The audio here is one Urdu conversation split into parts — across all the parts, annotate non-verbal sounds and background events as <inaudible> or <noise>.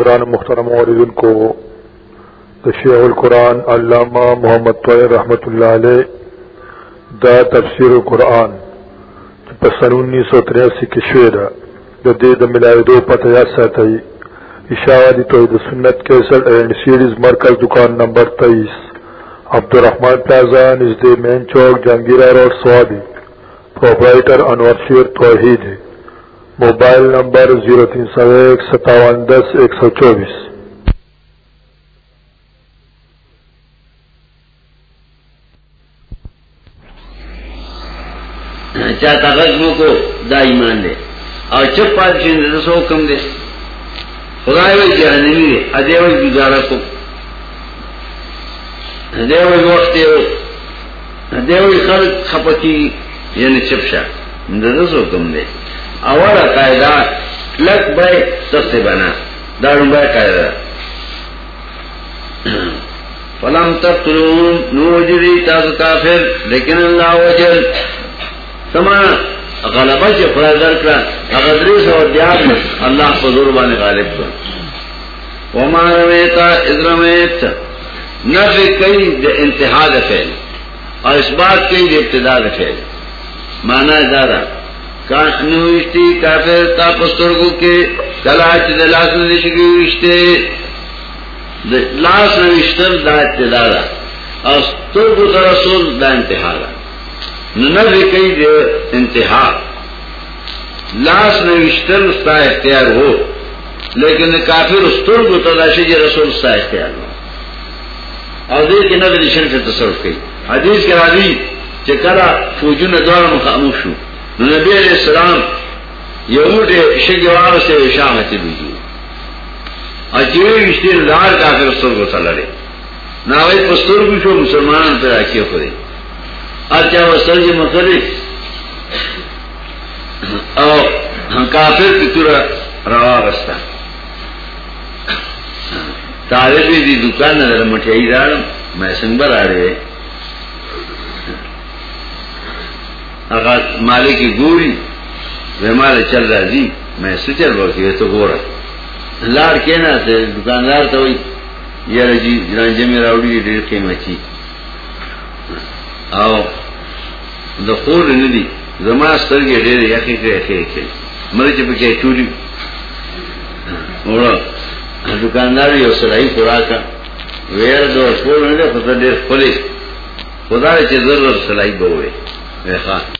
گران محترم عوردن کو تشیع القرآن علامہ محمد طویر رحمت اللہ علیہ دا تفسیر القرآن پسن انیس سو تریاسی کی شعر جدید ملائی دو پتہ یا ساتھی اشاعتی توحید سنت کیسٹ اینڈ سیریز مرکز دکان نمبر تیئیس۔ Abdul Rahman plaza نژد main chowk, Jahangira road Swabi proprietor Anwar Sher Tauheed ہے۔ موبائل نمبر زیرو تین سو ایک، ستاون دس، ایک سو چوبیس۔ چاہتا غزموں کو دا ایمان دے۔ اور چپ پادشن دے سو کم دے۔ خدای وی جہنمی دے، ادے وی گزارا کو۔ ادے وی وقت دے۔ ادے وی خلق خپتی یعنی چپ شا۔ دے سو کم دے۔ اولا قائدہ لک بے سخت بنا دارن بے قائدہ فلم تقتلون نو جری تاسو کافر، لیکن اللہ وجل۔ سمانا غلبہ سے چه خدای درکړه، هغه درې سو دیار الله په زور باندې غالب کړ وما رمیتا اذرمیت نفی کئی د انتہا د فعل، اور اس بات کئی د ابتدا د فعل۔ مانا دادا نوشتی کافر تا پسترگو کے کلاچ د لاس نشگی وشتے لاس نوشتر دا ابتدا دا اور تا رسول دا انتہا دا کئی دے انتہا لاس میں وشتر اختیار ہو لیکن کافر استر کو تلاشی جی رسول اس اختیار ہو اور دیر کی نظر شن تصرف کی حدیث کے حدیث چکرا فوجون دوار مخاموش ہو نبی علیہ السلام یہود شگوار سے شام ہے بیجی۔ اور جیوی وشتر لار کافر استر کو تلڑے نہ وہی پستر کو شو مسلمان پہ راکی خودے اچھا وہ سرج مختلف اور کافر کی طرح روا رستہ تارے بھی دی دکان نظر مٹھائی دار میں سنبر آ رہے۔ اگر مالے کی گوڑی مال چل رہا جی میں سچل بہت ہے تو ہو رہا لاڑ کہنا تھے دکاندار تو یار جی رانجے میں راوڑی ڈیڑھ قیمت او د خور نه دي زما سترګې ډېرې یخې کړې یخې مړ چې پکې چوری وړه دکاندار یو سړی خوراکا. ویر دو خور نه ده خو ډېر خپلې خدا چې ضرور سړی به ښه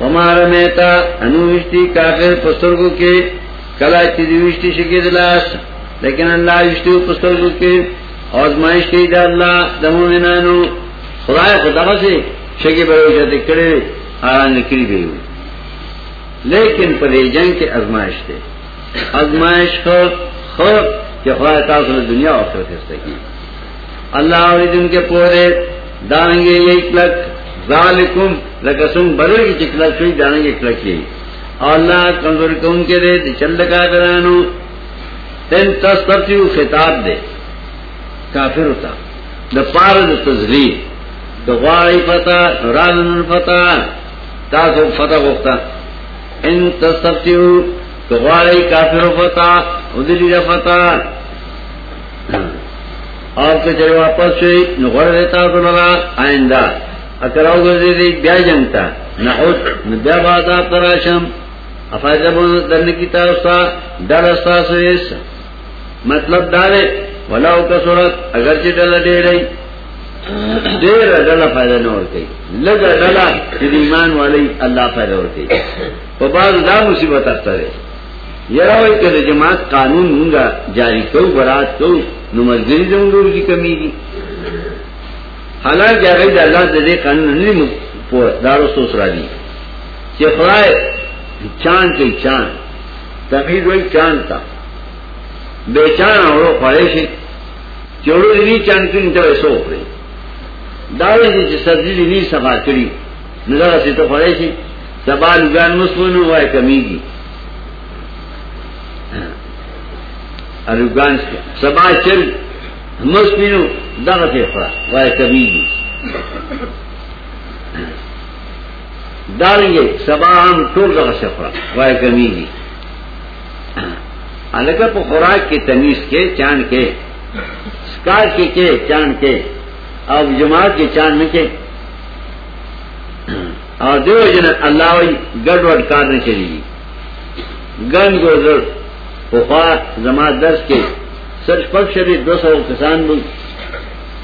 وما رمیتا انوشتی کافر پسترګو کې کلا چې دې وشتي شګې دلاس لیکن الله وشتي پسترګو کې آزمائش کوي دا الله د مؤمنانو خدای خدای سے شگی بروشت کرے آران نکری بھی ہوئی لیکن پر جنگ کے ازمائش تھے ازمائش خود خود کہ خواہ تاثر دنیا اور خرخست کی اللہ اور دن کے پورے دانیں گے یہ ذالکم لکسم بدل کی چکلک ہوئی دانیں گے کلک یہی اللہ کمزور کو ان کے دے چل لگا کرانو تین تسترتی خطاب دے کافر ہوتا دا پار دا تزلیل دغواړی پتا رازن پتا تاسو فتح وختا ان تستفتیو دغواړی کافر فتح پتا ودلی پتا اور که چره واپس شي نو غوړ دیتا دلرا آئنده. اکراو ګرځي دی، بیا جنگتا نعود بیا بازا تراشم افایده بون دن کی تاسو ډل تاسو مطلب دا دی ولو کسرت اگر چې ډل ډېرې ډېر ډله فائدہ نه ورکړي لږه ډله چې ایمان والی الله فائدہ ورکړي په بعض دا مصیبت اختره یره وای کله جماعت قانون مونږه جاری کوو برات کوو نو مزګری زموږ کی کمی دي حالانکه هغه د الله د دې قانون نه دارو سوس را دي چې چاند کوي چاند تمید وای چاند تا. بے چاند اورو خواهشی چوڑو دینی چاند کری تو ایسو اپری داوی دی چی سبزی دینی سبا کری نظر اسی تو پڑے سی سبا لگان مسلمنو وای کمیگی لگان سبا چل. مسلمنو دغه ته خورا وای کمیگی دارنگے سبا ہم ٹول دغه سفرا وای کمیگی الګه په خوراک کې، تمیز کې چاند کې، سکار کې کې چاند کې، او جماعت کې چاند نه کې. او دیو جن الله وی ګډ وډ کار نه چلیږي. ګن ګوزر زما درس کې سر پک شری 200 کسان مو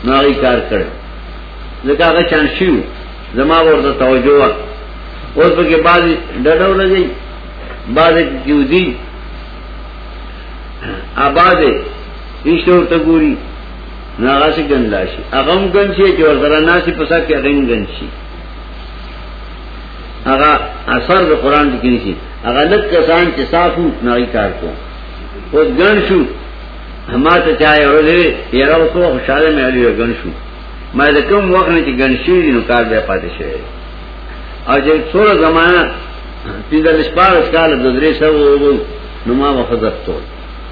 ناری کار کړ ځکه هغه چاند شو زما ورته توجه وا اوس په کې بعض ډډو لګي بعض کیودي آباد ایشور تگوری ناغا سے گن لاشی اغم گن شی جو ذرا ناسی پسا کہ اغم گن شی اغا اثر دا قرآن کی کنی شی اغا لک کسان چی صافو ناغی کار کو خود گن شو ہما تا چاہے اور دے یرا وکو خوشحالے میں علی گن شو. ما دا کم وقت نے چی گن شی نو کار بے پاتے شوئے اور جب سورا زمانہ تیزا لشپار اسکال ددرے سو نما وخذت توڑ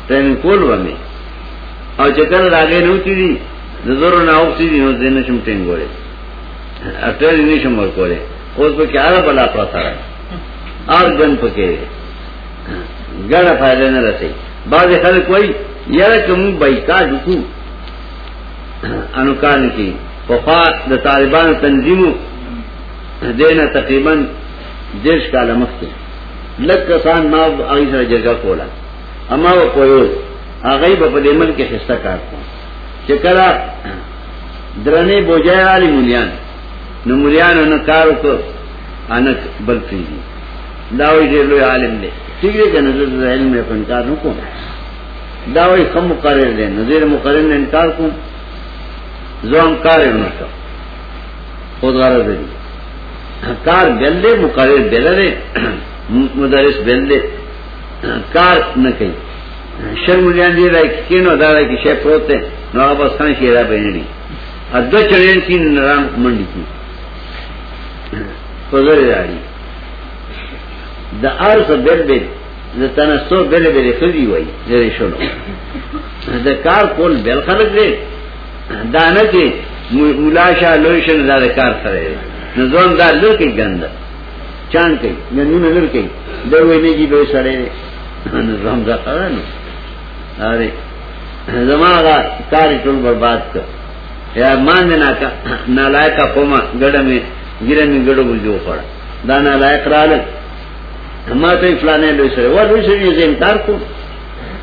ٹرین کول ومه او چکر راغې نو تي دي نظر نہ نه اوسې دي، نو دینه شم ټینګ وره اټر نه شم ورکوله اوس په کې اړه بلا پراته راي اور ګن پکې ګړه فائدہ نه رسي بعض خلک وایي یاره کوم بایکاټ وکړو انوکان کې په د طالبانو تنظیمو. دینه تقریباً دیش کاله مخکې لکه سان ما هغه سره جګه کوله اما و کویو هغه په دې ملک کې حصہ کار کو. چې کله درنه بوجای علی مولیان. نو مولیان نو کار وکړ انک بل پیږي دا وی لوی عالم دی ٹھیک دی کنه زه علم یې انکار نه کوم دا وی کوم مقرر دی. نظیر مقرر نه انکار کوم. زوم کار نه کوم. خود غرض دی. کار بل دی، مقرر بل دی. مدرس بل دی. کار نه کوي. شرملیان دی راي کینو دا راي کې شی پروت دی. نو هغه بس څنګه شي را بینړي اځه چړین کین نرام منډي کی کوزر دی د ارز بل بل د تنسو بل بل خدي وای زری شنو د کار کول بل خلق دی. دا نه کې مولاشا لوشن دا دا کار سره نظام دا لکه ګند چان کوي نن نن کوي. دا ویني کی به سره نظام دا قرانو اره زماغا کاری ټول برباد کړ. یا مان نه کا نالایک قومه ګډه می ګیره می ګډو بلجو پړ دا نالایک رااله ما ته فلانه لوي سره. و لوي سره یې انکار کو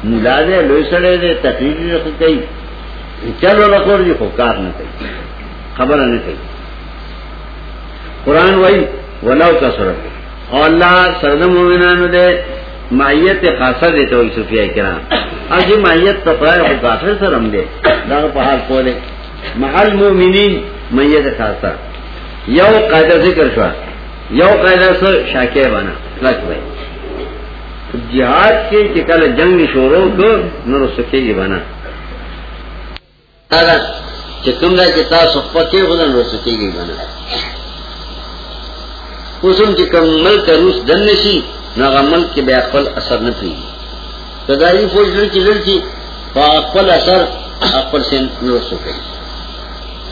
مولا دې لوي سره دې تقریر نه کوي چلو لکور دي خو کار نه کوي. خبره نه کوي. قران وای ولو کسره الله سرد مومنانو دې مائیت خاصه دے تو صوفیاء کرام. اب یہ مائیت تقرار کو کافر سرم دے داغ پہاڑ کولے محل مومنین مائیت خاصه. یو قاعده ذکر شو یو قاعده سره شاکه بنا لک بھائی جہاد کې چې جنگ شروع کو نور سکیږي بنا۔ دا چې کوم ځای کې تاسو پکې غوډن نور سکیږي بنا۔ اوسم چې کوم ملک روس دن نشي نو عمل کې بیا خپل اثر نه پیږي کداري فوج لري چې لري په خپل اثر خپل سین نور سکے۔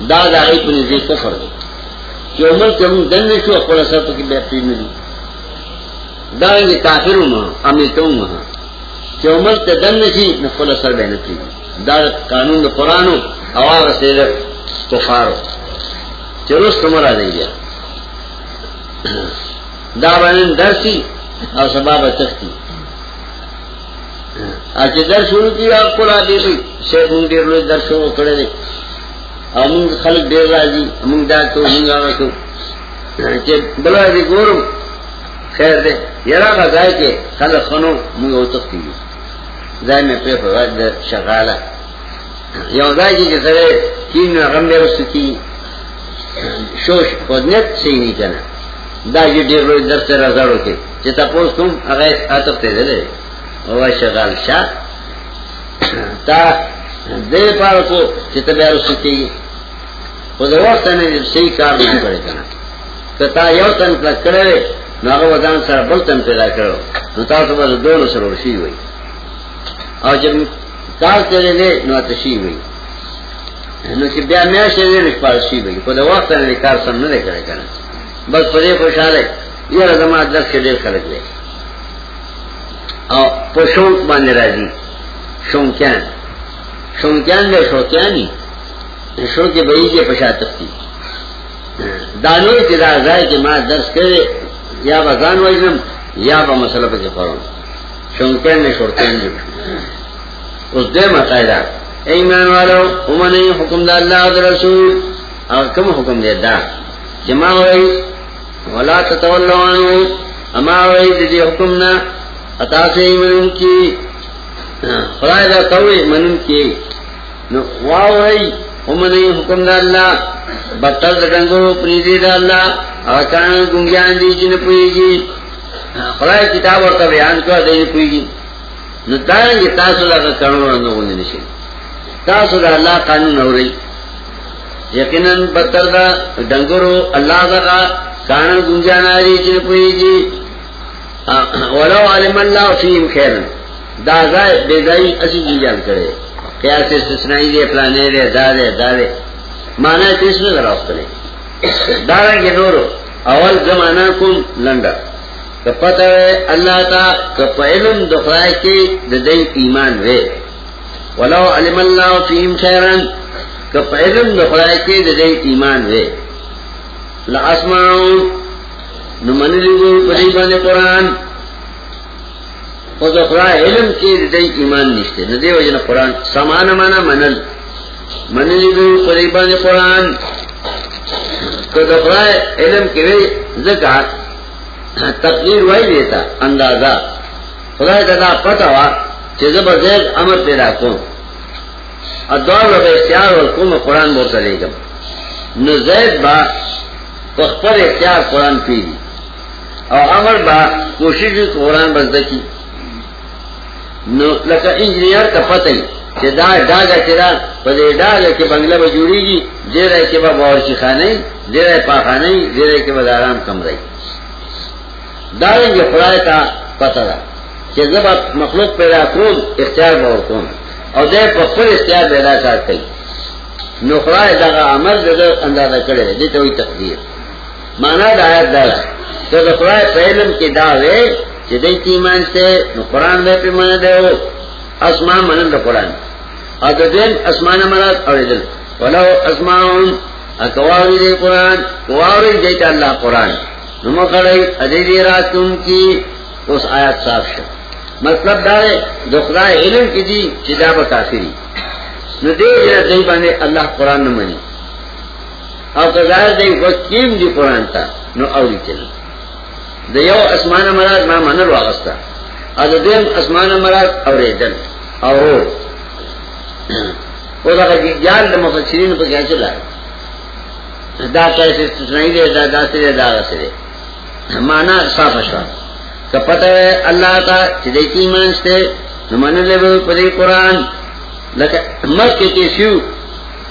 دا دا ای په دې کفر دی چې عمل کوم دنه شو خپل اثر په کې بیا پیږي یعنی نه دا یې کافرونو امیتومه چې عمل ته دنه شي نو خپل اثر به نه پیږي قانون د قرانو او هغه سره کفارو. چې روز کوم راځي دا باندې درسي او سبب تختی اچھا در شروع کی آپ کو لا دے دی شیخ مونږ ډیر لوی در شروع کړی دی. او مونږ خلک ډیر راځي، مونږ دا ته مونږ هغه ته چې بلا دې ګورم خیر دې یرا غځای کې خلک خنو مونږ جی او تختی ځای مې په فواید شغاله یو ځای کې سره کین رغم به وسکی شوش خودنت صحیح نه کنه دا جو یې ډیر لوی درس راځړو کې چې تاسو کوم هغه اتف ته ده او شغال شاه تا دے پار کو چیتا چتبیا رس کی. خود وقت نے صحیح کار نہیں کرے کنا. کتا یو تن تک کرے ناغو ودان سر بل تن پیدا کرو نو تاسو بس دونو سر ورشی ہوئی اور جب کار کرے لے نو اتشی ہوئی نو چې بیا مې میاشتې دې نشپارشي به په دا وخت نه کار سم نه کړی کنه. بس په دې خوشاله یاره زما درس کې ډېر خلک دي او په شوق باندې راځي. شونکان شونکان له شوکانی شوک به یې په شاتفتی دانو چې دا ځای کې ما درس کړی یا بزان وایم یا به مسله په کې پرون شونکان نه شوکان دي جی. اوس دې مقایده ایمان والو امنی حکم دا اللہ و رسول اور کم حکم دے دا. جمع ہوئی ولا تتولوانو اما ہوئی دی حکمنا اتا سے ایمان کی، خدای دا قوی منن کی. نو واوئی امنی حکم دا اللہ بطر دا ڈنگو پریدی دا اللہ اور گنگیان دی جن پوئی پوئیگی خدای کتاب ورطا بیان کوا دین پوئی پوئیگی نو دارنگی تاسو لگا کرنو رندو گوندی نشید تاسو دا اللہ قانون ہو رہی یقیناً بدتر دا ڈنگرو اللہ دا کانا گنجان آری چن پوئی جی ولو علم اللہ فیم خیرن۔ دا زائے بیدائی اسی جی جان کرے۔ قیاس استثنائی دے پلانے دے، دا دے دا دے۔ مانا تیس میں ذرا اس کرے دارا کے نورو اول زمانہ کم لنڈا۔ کپتہ اللہ تا کپ علم دخلائے کے ددئی ایمان وے۔ ولو علم اللہ فیم خیرن کپ علم دخلائے کے ددئی ایمان وے۔ لاسماؤں نمن لیگو پریبان قرآن۔ خود اخرا علم کے ددئی ایمان نشتے. ندے وجن قرآن. سمان مانا منل. من لیگو پریبان قرآن. خود اخرا علم کے وے زکاة تقدیر وائی دیتا، اندازہ. خدا کا پتہ ہوا چې زبردست امر پیدا کوم ادوار و اختیار ورکوم قرآن بورتا لیگم نو زید با تخبر اختیار قرآن پیدی. او امر با کوشش قرآن بزدکی. نو لکه انجینیر تا پتای چې دا ډاګه چرا په دې ډاګه کې بنگله به جوړیږي ډیره کې به باورچی خانے دے خانه ډیره پاخانه ډیره کې به آرام کم رہی دا یې خدای ته پتا ده چې زبا مخلوق پیدا کوم اختیار به وکوم او دې په خپل اختیار پیدا کار کوي. نو خدای دا عمل دغه اندازه کړی دی ته وي تقدیر. معنا دا آیت دا ته د خدای په علم کې دا وې چې دې ایمان ته نو قران دې په معنا دی اسمان منل د قران او دین اسمان مراد اوریدل ولو اسمان اکواری دې قران کواری دې الله قران نو مخړی اځې دې راتون کی اوس آیات صاف شو۔ مطلب دا ہے علم کې دي چې دا کافری۔ نو دې جنا دې باندې الله قران نه مني او کله دې وکیم دي قران ته نو اوري چل د یو اسمانه مراد ما منل واغستا ا د دې اسمانه مراد اورېدل او رو او دا چې جان د مفسرین په کې چلا. دا کیسه استثنائی دے دا دا سره دا سره معنا صاف شو کپتا ہے اللہ تا چدیتی مانستے نمان لبو پدی قرآن. لکا مکہ کے شیو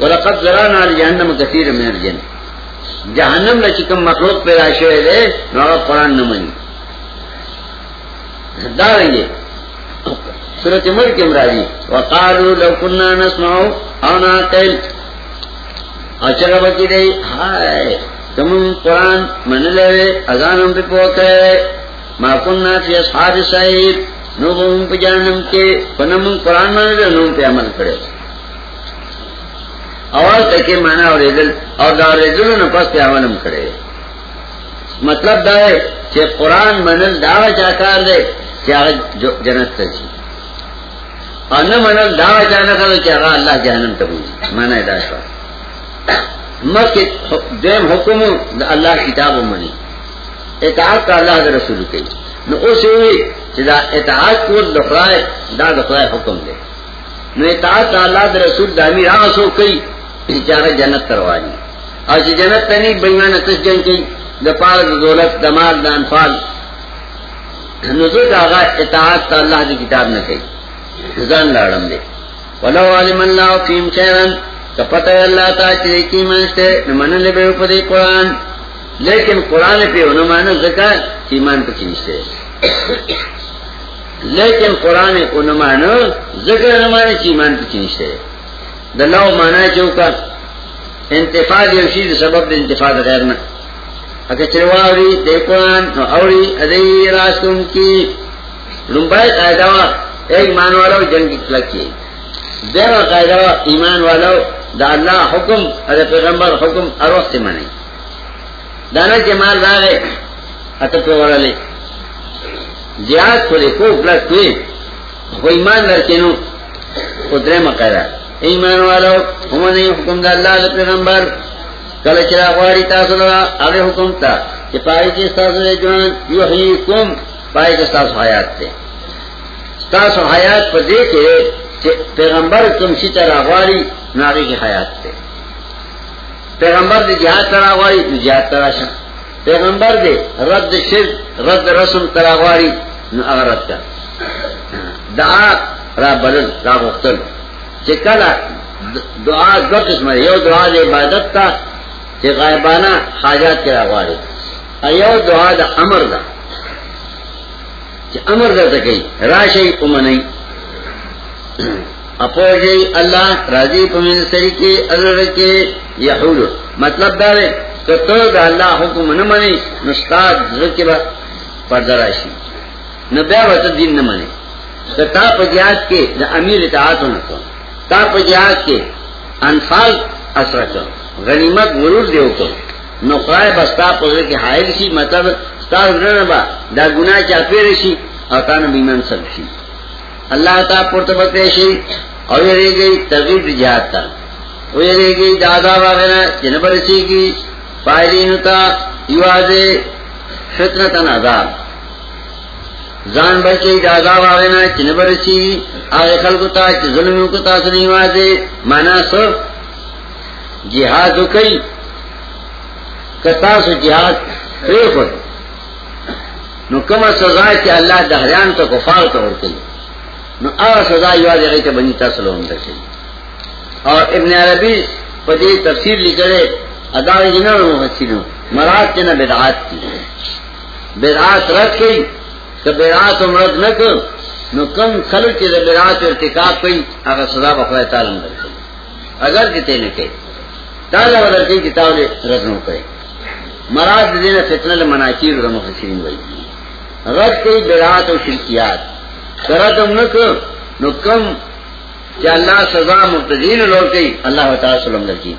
ولقد ذرانا لجہنم کثیر من الجن. جہنم لچکم مخلوق پیدا شوئے دے، نو قرآن نمانی. دارنگے، سورت ملک امراضی وقالو لو کننا نسمعو او ناقل. اچھا بکی دی ہائے تم قرآن من لے ازانم پی پوکے ما کننا فی اصحاب سعید نو بہم پی جانم کے، پنم قرآن من لے نو پی عمل کرے اول تکی مانا اور ادل اور دا ردلو نپس پی عملم کرے۔ مطلب دا ہے کہ قرآن منل دعوی چاکار دے کہ آگا جنت تجی اور نہ منل دعوی چانا کرو کہ اللہ جہنم تبوزی جی۔ مانا اداشوا مکہ دیم حکم اللہ کتاب منی۔ اطاعت کا اللہ دے رسول کی نو اس ہوئی کہ دا اطاعت کو دخرائے دا دخرائے حکم دے۔ نو اطاعت کا اللہ دے رسول دامی راہ سو کئی۔ چاہے جنت کروانی اور چی جنت تنی بیمان کس جن کی، دا پار دا دولت، دا مال، دا انفال. نو تو اطاعت کا اللہ دی کتاب نہ کئی. زن لارم دے. ولو علم اللہ فیم خیرن کپتہ اللہ تا چلے کی منشتے منستے نمن لبے اوپدی قرآن. لیکن قرآن پہ انمانو ذکر ایمان پہ چنستے لیکن قرآن انمانو ذکر انمانو چی ایمان پہ چنستے دلو مانا چوکا انتفاد یوشید سبب دے انتفاد غیرنا اگر چلواوری دے اوری ادئی راستون کی لنبائی قائدہ ایک ایمان والا جنگ کلک کی دیو قائدہ ایمان والا دا اللہ حکم ادھر پیغمبر حکم ار وقت منی. دانا کے مال داغے اتر پہ والا لے جہاد کو لے کو کلک کوئی وہ ایمان لڑکے نو ادرے مقیدہ ایمان والا ہم نے حکم دا اللہ دا پیغمبر۔ کل چرا غواری تاسو لرا اگے حکم تا کہ پائی کی ستاسو دے جوان، یحییکم، پائی کی ستاسو حیات تے ستاسو حیات پر دیکھے کہ پیغمبر تم سی طرح غواری ناغی کی حیات تے پیغمبر دے جہاد طرح غواری نو جہاد طرح شا پیغمبر دے رد شرک، رد رسم طرح غواری نو اغرد کا دعا را بلل، را غختل چه کلا دعا دو قسم یو دعا دے عبادت تا چه غائبانا حاجات کرا غواری ایو دعا دا امر دا۔ چه امر دا تکی راشی امنی اپوجی اللہ راضی پمین سری کے ارر کے یحولو مطلب دا ہے کہ تو دا اللہ حکم نمانی نستاد ذکی با پردہ راشی۔ نبیا وطا دین نمانی کہ تا پا جہاد کے دا امیر اطاعتو نکو تا پا جہاد کے انفال اثر کر غنیمت ضرور دیو کر نقرائے بستا پزر کے حائل شی مطلب ستا رنبا با دا گناہ چا پیر شی اور تا نبیمان سب شی اللہ تا پرتبت شی اور یہ رہ گئی تغیب جہاد تا وہ یہ رہ گئی دادا واغینا جنبر سی کی فائلین تا یوازے فتنتن عذاب. زان بچے دادا واغینا چنبر سی آگے خلقو تا چی ظلمیوں کو تا سنی واضح مانا صرف جہاد کئی کتا سو جہاد پریخت نو کم سزا چی اللہ دہریان تا کفار تا ورکی نو آغا سزا یواز اغیی تا بنی تا سلو اندر کئی. اور ابن عربی پا تفسیر لکھے ادار جنر محسنو مراد چنا بدعات کی. بدعات رد کئی کہ بدعات مرد نکو نو کم خلق چې د بدعات ارتکاب کوي، هغه سزا به خدای تعالی اندر کوي اگر کته نه کوي تعالی ورته کوي کتاب له رد نه کوي مراد دې نه فتنه له مناکیر د مفسرین وایي رد کوي بدعات او شرکیات. سره تم نو نو کم چې الله سزا مبتدین لور کوي، الله تعالی سلام درکې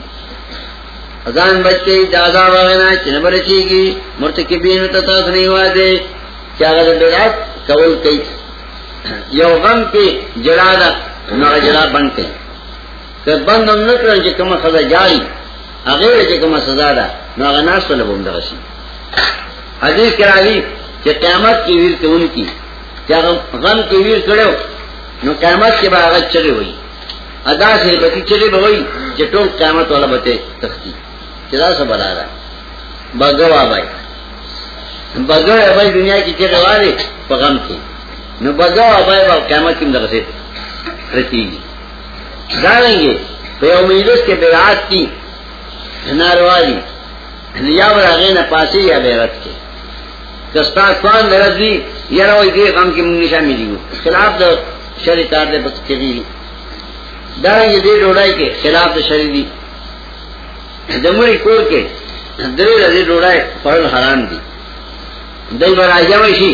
اذان بچي دادا وغنا چې نه برچيږي مرتکبین ته تاسو نه واده چې هغه بدعات کول کوي یو غم کی جڑا دا، نو جڑا بند کئی. کہ بند ہم نکرن چی کما سزا جاری، اغیر چی کما سزا دا، نو اغا ناس تو لبوم دا غسی حدیث کراوی چی قیامت کی ویر کون کی. چی غم کی ویر کرو نو قیامت کے بعد اغا چلے ہوئی. ادا سے بتی چلے بوئی چی ٹول قیامت والا بتے تختی. چی دا سا بلا رہا بگو آبائی بگو آبائی دنیا کی چلے والے پا غم کی. نو بگا ابای با قیامت کم دغه رسیږي دا رنګي په امیدوس کې بیعت کی. ناروالی یا ورغه نه پاسې یا بیعت کې کستا خوان درځي یاره وای دې غم کې مونږ نشه مليو خلاف د شریعت د بس کېږي دا رنګي دې ډوړای کې خلاف د شریعت د مړي کور کې درې ورځې ډوړای پرل حرام دي دای ورایځم شي.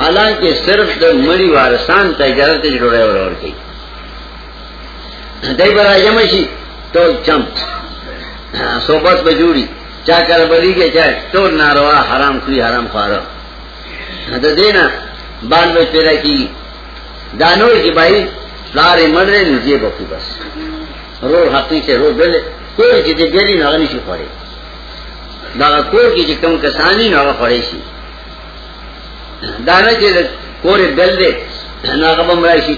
حالانکہ صرف د مړی وارسان ته اجازه ته جوړه ورور کوي. دای برا یمشي ټول چم. صحبت بجوړي چا کر بلیږي، چا ټول ناروا، حرام کوي حرام خاره د دینه باندې پیدا کی دانو کی بھائی لارې مړې نږدې بوکي بس. رو حقی سے رو بل کوئی چې دې ګری نه غني شي پړي دا کور کې چې کوم کسانی نه پړي شي دانا چې کورې بل دې ناغه بم راشي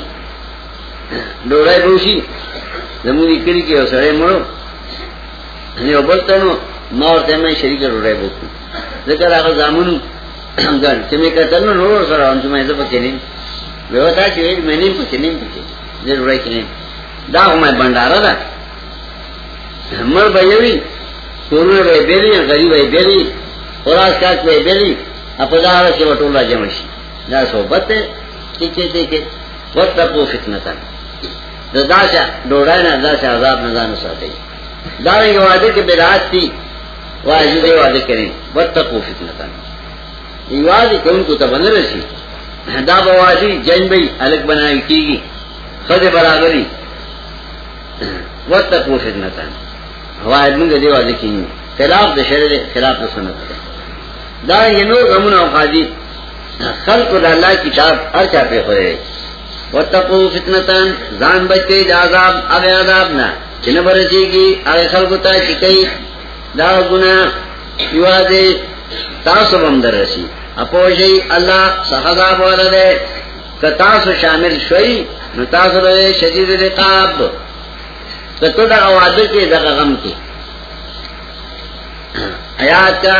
ډوړای بوشي زمونږ کلی کې اوسره مړو نه یعنی وبلتنو ما ورته مې شریک ډوړای بوکو. ذکر هغه زامنو ګل چې مې کتل نو نور سره ان مې زه پکې نه وتا چې مې نه پکې نه پکې ضرورت کی دا میں بنڈارا دا. مر بھائی کورونه به بیلی، غریب به بیلی خلاص کاک به بیلی اپدار کې وټولا جمع دا صحبت ته چې چې چې وتقو فتنه دا داسه ډوړای نه داسه عذاب نه ځان ساتي دا یو وعده کې بدعت واجب دی وعده کړي وتقو فتنه یوازې کوم کو ته باندې راشي دا بوادي جن به الګ بنای کیږي خدای برابرۍ وتقو فتنه حوائد منگ دیو آدھے کی خلاف دا شرع دے، خلاف دا سنت دے۔ دا یہ نور غمون او خادی خلق دا اللہ کتاب ہر چا پہ خورے۔ واتقو فتنتان، زان بچتے دا عذاب اگے عذاب نا چنہ برسی کی اگے خلق تا چکئی دا گناہ، یوازے تاسو بمدر رسی۔ اپوشی اللہ سخذاب والا دے کتاسو شامل شوئی، نو تاسو شدید رقاب تو دا وعدہ کے دا غم کے آیات کا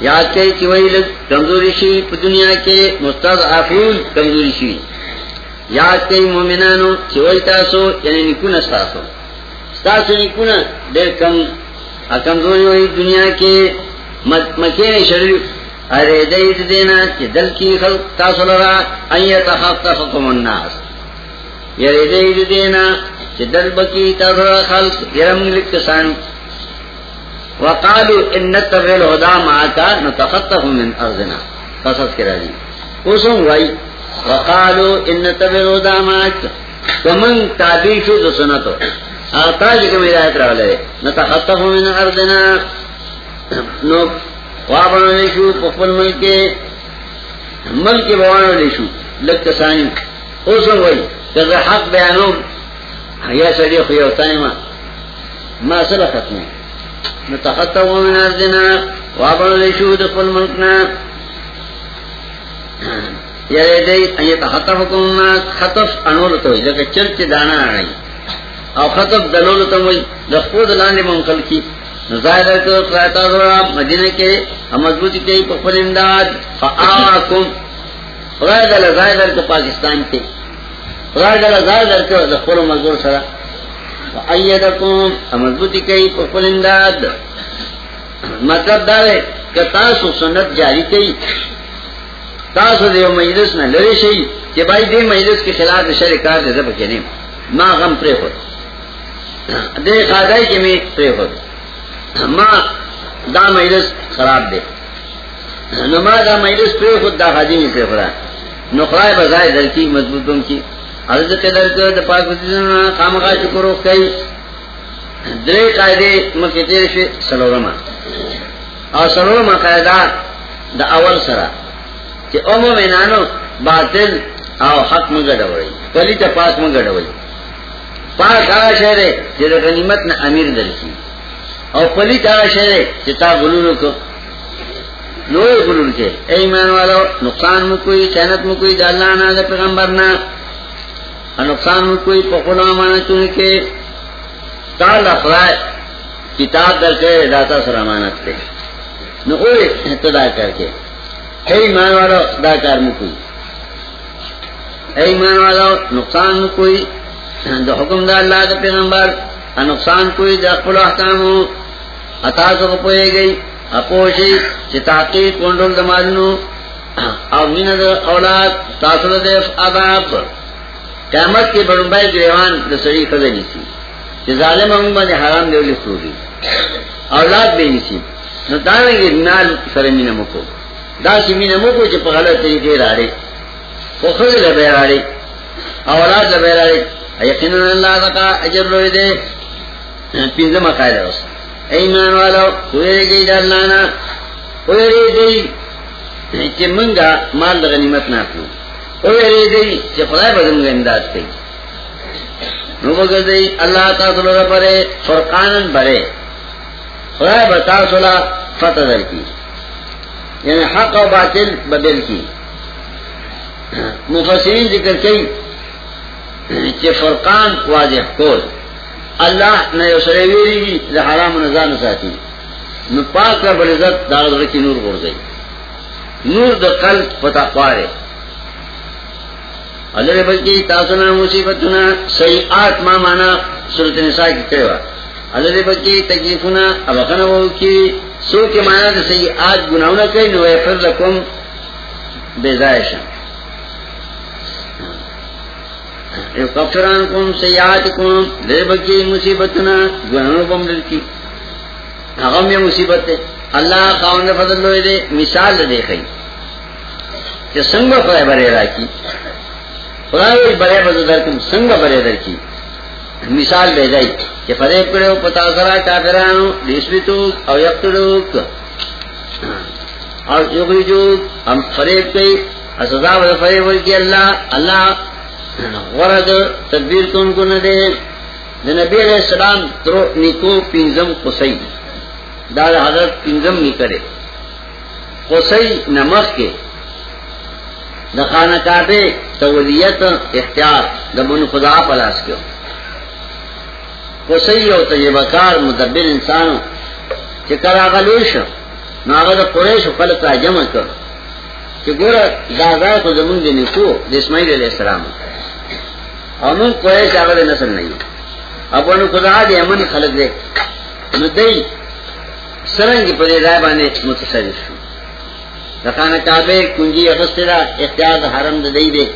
یاد کے کہ وہی لوگ کمزوری شی دنیا کے مستضعفون کمزوری شی یاد کے مومنانو کہ وہی تاسو یعنی نکون استاسو استاسو نکون دیر کم کمزوری ہوئی دنیا کے مکین شریف ارے دیت دینا کہ دل کی خلق تاسو لرا ایت خفتفکم الناس یری دیت دینا چې بکی تاسو خلق گرم يرم لکسان وقالوا ان تبع الهدى معك نتخطف من ارضنا. قصص کرا دی اوسم وای وقالوا ان تبع الهدى معك ومن تابع شو سنتو. آتا چې کوم ہدایت راولې نتخطف من ارضنا. نو وابن شو په خپل ملک ملک بوانو شو. لکسان اوسم وای که حق بیانوم یا سړی خو یو تایما ما سره ختمه نو تخطو من ارضنا وابن شو د خپل ملکنا یره دې اي تخطف کوم ما، خطف انول ته لکه چرچ دانا راي او خطف دلول ته وي د خپل لاندې منقل کی. زائد کو قرات اور مدینه کې مضبوطی کوي په خپل امداد. فآکم. خدای دې زائد کو پاکستان کې. خدای دې زائد درکو د خپل مزدور سره. ایدکم مضبوطی کوي په خپل امداد. مطلب دا دی کہ تاسو سنت جاری کئی تاسو دیو مجلس نہ لڑے شئی کہ بھائی دے مجلس کے خلاف شر کار دے دب کے نیم ما غم پرے ہو دے خادائی کے میں پرے ہو ما دا مجلس خراب دے نو ما دا مجلس پرے خود دا خادی میں پرے خورا نو خرائے بزائے در کی مضبوطوں کی عرض کے در دا پاک وزیزنا خامقا شکر ہو کئی درے قائدے مکی تیر شوی سلورما او سلورما قائدہ دا اول سرا چې اومو وینانو باطل او حق مګډوي کلی ته پاک مګډوي پاک هغه شهره چې د غنیمت نه امیر درشي او پلی تا هغه شهره چې تا غلول کو نو غلول کې ایمان والو نقصان مو کوئی خیانت مو کوئی د الله نه، د پیغمبر نه. نقصان کوئی په خلا امانت کې تعالی خدای کتاب درکې داتا سره امانت ته نو اوه ابتدا کړکه اے ایمان والا دا کار مو کوئی۔ اے ایمان والا نقصان کوئی۔ دا حکم دا اللہ دا پیغمبر نقصان کوئی دا خپل احکامو اتا سو پوئے گئی۔ اپوشی چی تحقیق کنڈول دا مالنو۔ او مین دا اولاد تاثر دا عذاب قیامت کی بڑنبائی گریوان دا سری خزا نیسی چی ظالم ہم باندې حرام دیولی خروری اولاد بے نیسی نو دانگی نال سرمین مکو. دا سیمینه مو کو چې په غلط طریقې راړي. خو خو له به اولاد له به راړي. یقینا الله اجر لوي دي پینځه مقاله اوس. ایمان والو ویږي د الله نه. ویږي چې مونږه مال د غنیمت نه اخلو ویږي چې خدای به موږ امداد کوي. نو وګورئ الله تعالی لپاره فرقانن بره خدای به تاسو لا فتح درکړي. یعنی حق و باطل بدل کی مفسرین ذکر کئی چې فرقان واضح کول. الله نه یو سره ویریږي، د حرام نه ځان نو پاک رب عزت دا ورکی نور ورځي نور د قلب پتا پاره اللہ بلکی تاسنا مصیبتنا سیئات ما مانا صورت نساء کی کروا اللہ بلکی تکلیفنا ابخنا وہ کی سو کے مانا دا سیئات گناونا کئی، نو ایفر لکم بیزائشا یو کفران کم، سیئات کم لے بلکی مصیبتنا گناونا بم للکی اغم یہ مصیبت ہے اللہ خاون فضل لوئے دے، مثال دے خی کہ سنگ خدای برے را کی خدای برے بدر کم سنگ برے در کی۔ مثال بے دائی کہ فریب کرے ہو پتا سرا کافرانو، دیسوی تو او یقتلوک اور یقری جو ہم فریب کئی اسزا و فریب ورکی اللہ اللہ غرد تدبیر کن کو نہ دے۔ نبی علیہ السلام ترو نکو پینزم قصی۔ دار حضرت پنجم نہیں کرے کوسئی نمک کے۔ دخانہ کاٹے تولیت اختیار دبن خدا پلاس کیوں کوسئی ہو تجربہ کار مدبر انسان چکر آگا لوش ناغد قریش فلق را جمع کر کہ گورا دادا کو زمین دینے کو اسماعیل علیہ السلام. اور من قریش آگا دے نسل نہیں اب انہوں خدا دے امن خلق دے ندئی سرنگ پدے رائے بانے متصرف شو. رخانہ کعبے، کنجی اغسطرہ اختیار دا حرم دا دی دے.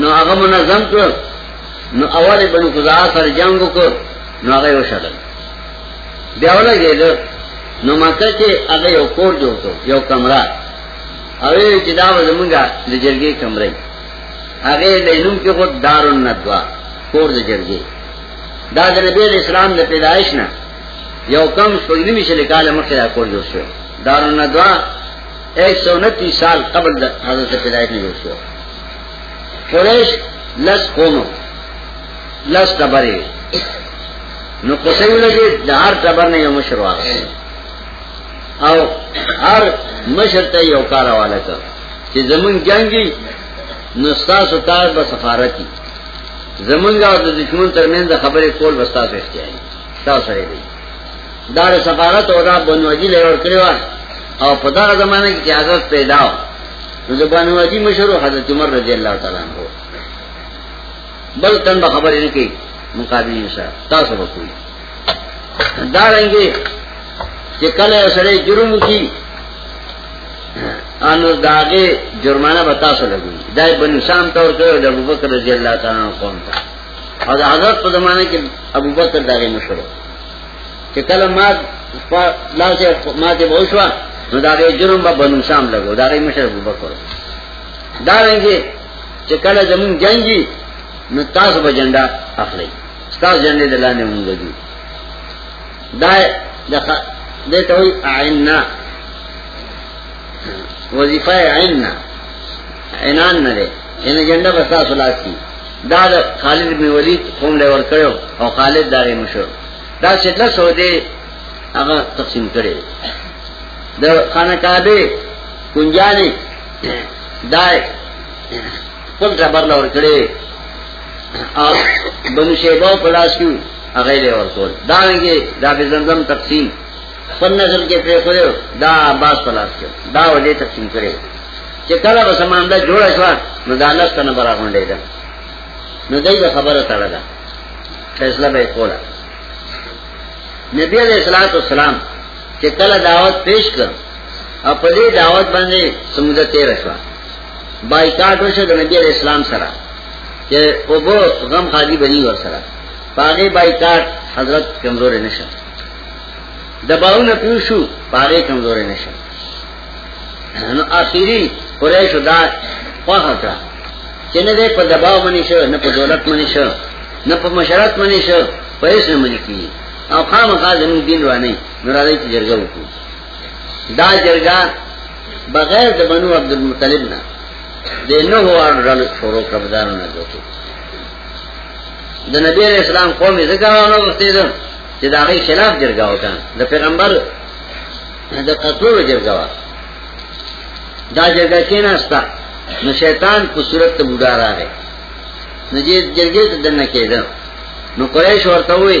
نو آغا منظم کر نو اول بنو خدا سر جنگو کر نو آغا یو شدل. بیاولا گئے دو نو مکر چے آغا یو کور جو تو یو کمرہ. اوی چدا و زمونگا دا جرگے کمرہ آغا لینم کی خود دارن ندوا، کور دا جرگے. دا دا نبی علیہ السلام دا پیدایش نا، یو کم سپگنی شل کال مخیر کور جو شو. دارون ندوا ایک سو انتیس سال قبل حضرت پیدایش نے جو شو۔ قریش لس قومو، لس تبری نو قصیو لگی ہر تبر نے یو مشر واقع او ہر مشر تا یو کارا والا کر۔ چی زمون جنگی نستاس و کار با سفارتی۔ زمون گا دا دشمن ترمین دا خبر کول بستاس اختیاری۔ تاو سرے دی۔ دار سفارت اور آپ بنو اجی لے اور کرے اور پتا زمانے کی حضرت پیدا ہو بنو اجی مشہور حضرت عمر رضی اللہ تعالیٰ ہو بل تن بخبر نہیں کی مقابل تا سب کوئی داریں گے کہ کل سڑے جرم کی انو داغے جرمانہ بتا سو لگی دائے بنو شام طور کرے ابو بکر رضی اللہ تعالیٰ کون تھا اور حضرت کو زمانے کے ابو بکر داغے مشہور کہ کل مات لا سے مات بہشوا نو دارے جرم با بنو شام لگو دارے مشر ابو بکر۔ داریں گے کہ کل زمین جنگی، نو تاس با جنڈا اخلی۔ ستاس جنڈے دلانے ہوں گے دائے دیتا ہوئی اعننا وظیفہ اعننا اعنان نہ دے۔ یعنی جنڈا بستا سلاس کی۔ دا دا خالد بن ولید قوم لے ور کرو او خالد دارے مشہور دا سیدلا سو دے هغه تقسیم کړي د خانه کعبه کنجانه دای خپل خبر لور کړي او بنو شیبا پلاس کیو هغه له ورکول دا رنګه دا به زمزم تقسیم. پر نظر کې پرې کړو دا عباس پلاس کیو دا ولې تقسیم کړي چې کله به سماندا جوړ شو نو دا الله ستنه برابر ده نو دای دا خبر خبره تړله فیصله به کوله نبی علیہ السلام کہ کل دعوت پیش کر. اپنی دعوت بندے سمجھ تیر شوا. بائیکاٹ ہو شد نبی علیہ السلام سرا. کہ وہ بو غم خادی بنی اور سرا. پاگے بائیکاٹ حضرت کمزور نشا دباؤ نہ پیوشو پاگے کمزور نشا آخری قریش دا خواہ کرا. چنه دے په دباو منی شو نه په دولت منی شو نه په مشرت منی شو پیسې منی کی. او خام خواہ زمین دین روانی نرادی چی جرگا وکو دا جرگا بغیر د بنو عبدالمطلب نا دے نو ہوار رل شورو کربدارو نا دوتو دا نبی علیہ السلام قومی ذکر ذکرانو وقتی دا چی دا غی خلاف جرگا ہوتا دا پیغمبر دا قطور جرگا وا دا جرگا کینا استا نو شیطان کو صورت تا بودا را نو جی جرگے تا دن نکی دا نو قریش ورطا ہوئی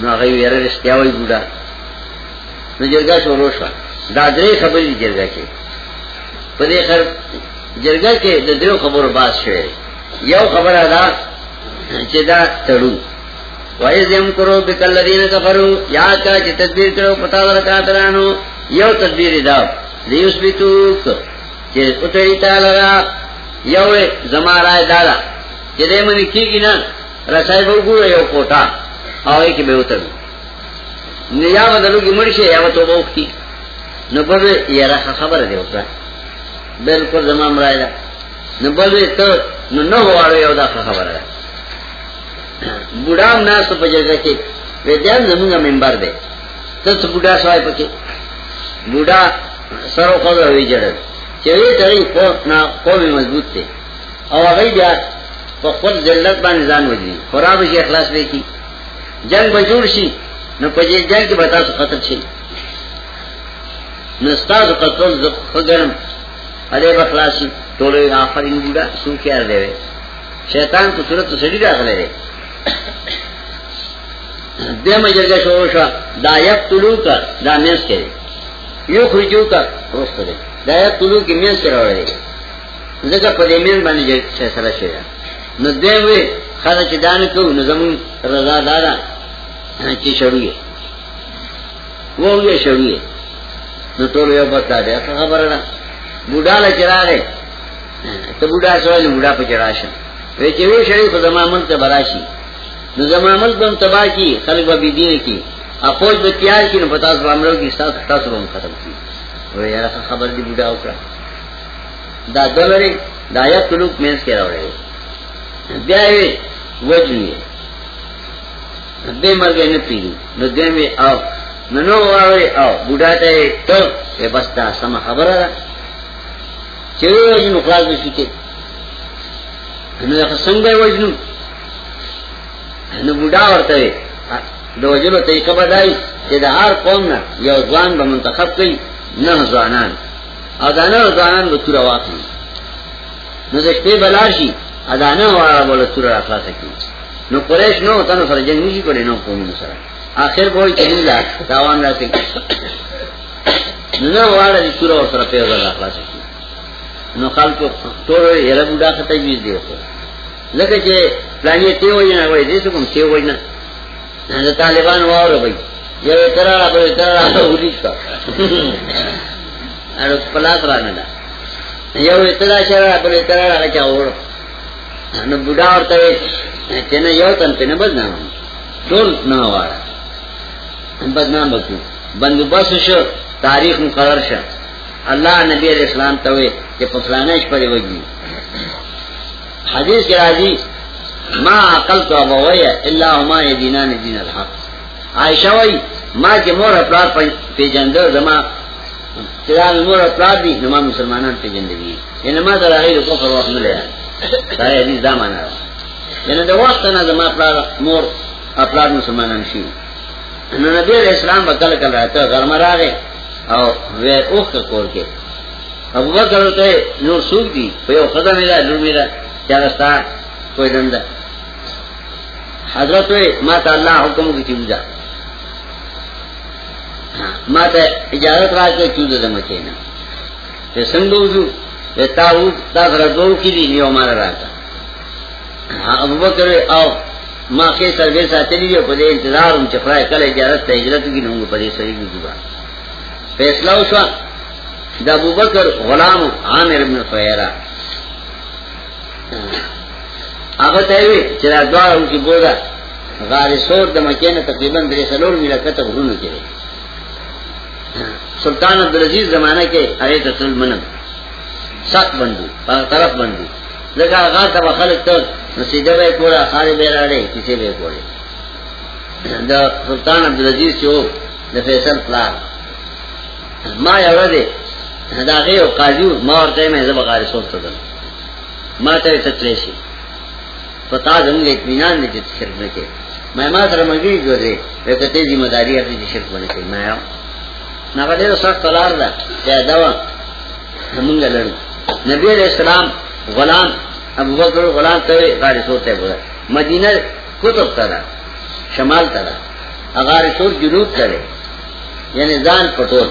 نو هغه یې رښتیا وایي ګوډا نو جرګه شروع شو دا درې خبرې جرګه کې. په دې خبر جرګه کې د درو خبرو باز شوه یو خبره ده چې دا تړو. وایز کرو بکل الذین کفروا یا کا چې تدبیر کړو پتا ورکاترانو یو تدبیر دا دیوس بیتوک چې اوتړی تعالی یو زما راي دادا چې دې منی کیږي نه رسای وګورو یو کوټا او یې کې به وتړو نیا بدلو کی مرشه یا توبه وکړي نو په یې خبره دی وکړه بالکل زمان رائے دا۔ نو بلوی تو نو نو وارو یو دا خبره ده بوډام ناس په جګه کې ویدان زمونږه منبر دی ته څه بوډا سوای پکې بوډا سره خبره وی جوړ چې وی تړي په نا قومي مضبوط دی او هغه بیا په خپل ذلت باندې ځان وځي خراب شي اخلاص وکي جنگ به جوړ شي، نو په جنگ کې به تاسو خطر شي نو ستاسو قتل زه خګرم ادے بخلاسی ٹولے آفرین بوڑا سو کیا دے وے شیطان کو صورت تو سڑی راغلے دے دے مجرگا شروع شوا دا یک طلوع کا دا میس کرے یو خرجو کا روز کرے دا یک طلوع کی میس کرے رہے ذکر پدے مین بانی جگ فیصلہ شویا نو دے ہوئے خدا چی دانے کو نظمون رضا دادا ہاں، چی شروعی وہ ہوئے شروعی نو ٹولو یو بتا دے خبر رہا بوډا له چراغه ہاں، ته بوډا سوال بوډا په چراشه وی چې وی شری په زما ملک ته براشي نو زما ملک هم تبا کی خلک به دین کی۔ اپوج به تیار کی، نو پتا سو امرو کی تاسو تاسو هم ختم کی۔ وی یاره خبر دی بوډا وکړه دا دلری دا یا کلوک مینس کې راوړی بیا وی وجنی دې مرګ نه پیری نو دې می او نو نو وای او بوډا ته ته بس دا سم خبره چوی وجنو خلاص بشی تی نو دخل سنگای وجنو نو بودا ورطوی دو وجنو طریقه بدائی چه ده هر قوم نا، یو ځوان به منتخب کئی نه ځوانان او دا نه ځوانان به تور واقعي نو د شپې بلاشي ادانه واره بوله تور اخلاص کی نو قریش نو تنو سره جنگ نشي کولای، نو قومونو سره. اخر به وي چې لا تاوان راځي نو واره دي تور سره په اخلاص کی نو خلکو ټول یې له بوډا ته تجویز دی لکه چې پلانې ته وایي نه وایي، دې څه کوم ته وایي نه د طالبان یو تر په تر ولي کا اړو پلاس را نه یو اتدا شرع په تر چا نو بوډا ورته چې نه یو تن په نه بدنام. ټول نه واره بدنام وکړو بندوبست شو، تاریخ مقرر شو اللہ نبی علیہ السلام توے کہ پفلانش پر وگی حدیث کے راضی ما عقل تو ابویا اللہ ہما دینان دین الحق. عائشہ وی ما کے مور اپراد پی جندر زما تیران مور اپراد دی نما مسلمانان پی جندگی یہ نما در آئی رکو پر وقت ملے سارے حدیث دا مانا رہا یعنی دا وقت نا زما اپراد مور اپراد مسلمانان شیو نبی علیہ السلام بکل کل رہتا غرمر آگئے او وی اوخ کا کور کے ابو بکر ہوتا ہے نور سوک دی پیو خدا میرا نور میرا چارستا کوئی دندہ حضرت وی ما تا اللہ حکم کی چوزا ما تا اجازت راج کے چوزا دمچے نا تے سنگو جو کی دی ہاں، ابو بکر او ما کے سروے ساتلی دیو پدے انتظار ہم کل تا اجرت کی نونگو پدے کی فیصلہ شوا دا ابو بکر غلام عامر ابن فیرا. هغه ته وی چې دا دوه چې غار سور د مکې نه تقریباً درې سلور میله کته ورونه کړي سلطان عبدالعزیز زمانہ کې هغه ته منم. سات بندو طرف بندو۔ لکه هغه ته خلک ته نصیده به کوله خاري به راړي کیسه به کوله دا سلطان عبدالعزیز چې د فیصل پلان ما یو ورځ دا غي او قاضي ما ورته مې زما غاری صوت ته ماتا تتلے سے پتا زمین اطمینان دے جت شرک نہ کے میں ما سره مګی ګورې وکته ذمہ داری اخلي چې شرک باندې کوي ما یو نه غوډه سخت لار ده دا دوا موږ لړو نبی علیہ السلام غلام، ابو بکر غلام ته غاری سوته بوله مدینه کتب ترا شمال ترا اغار سور جنوب ترے یعنی ځان پټول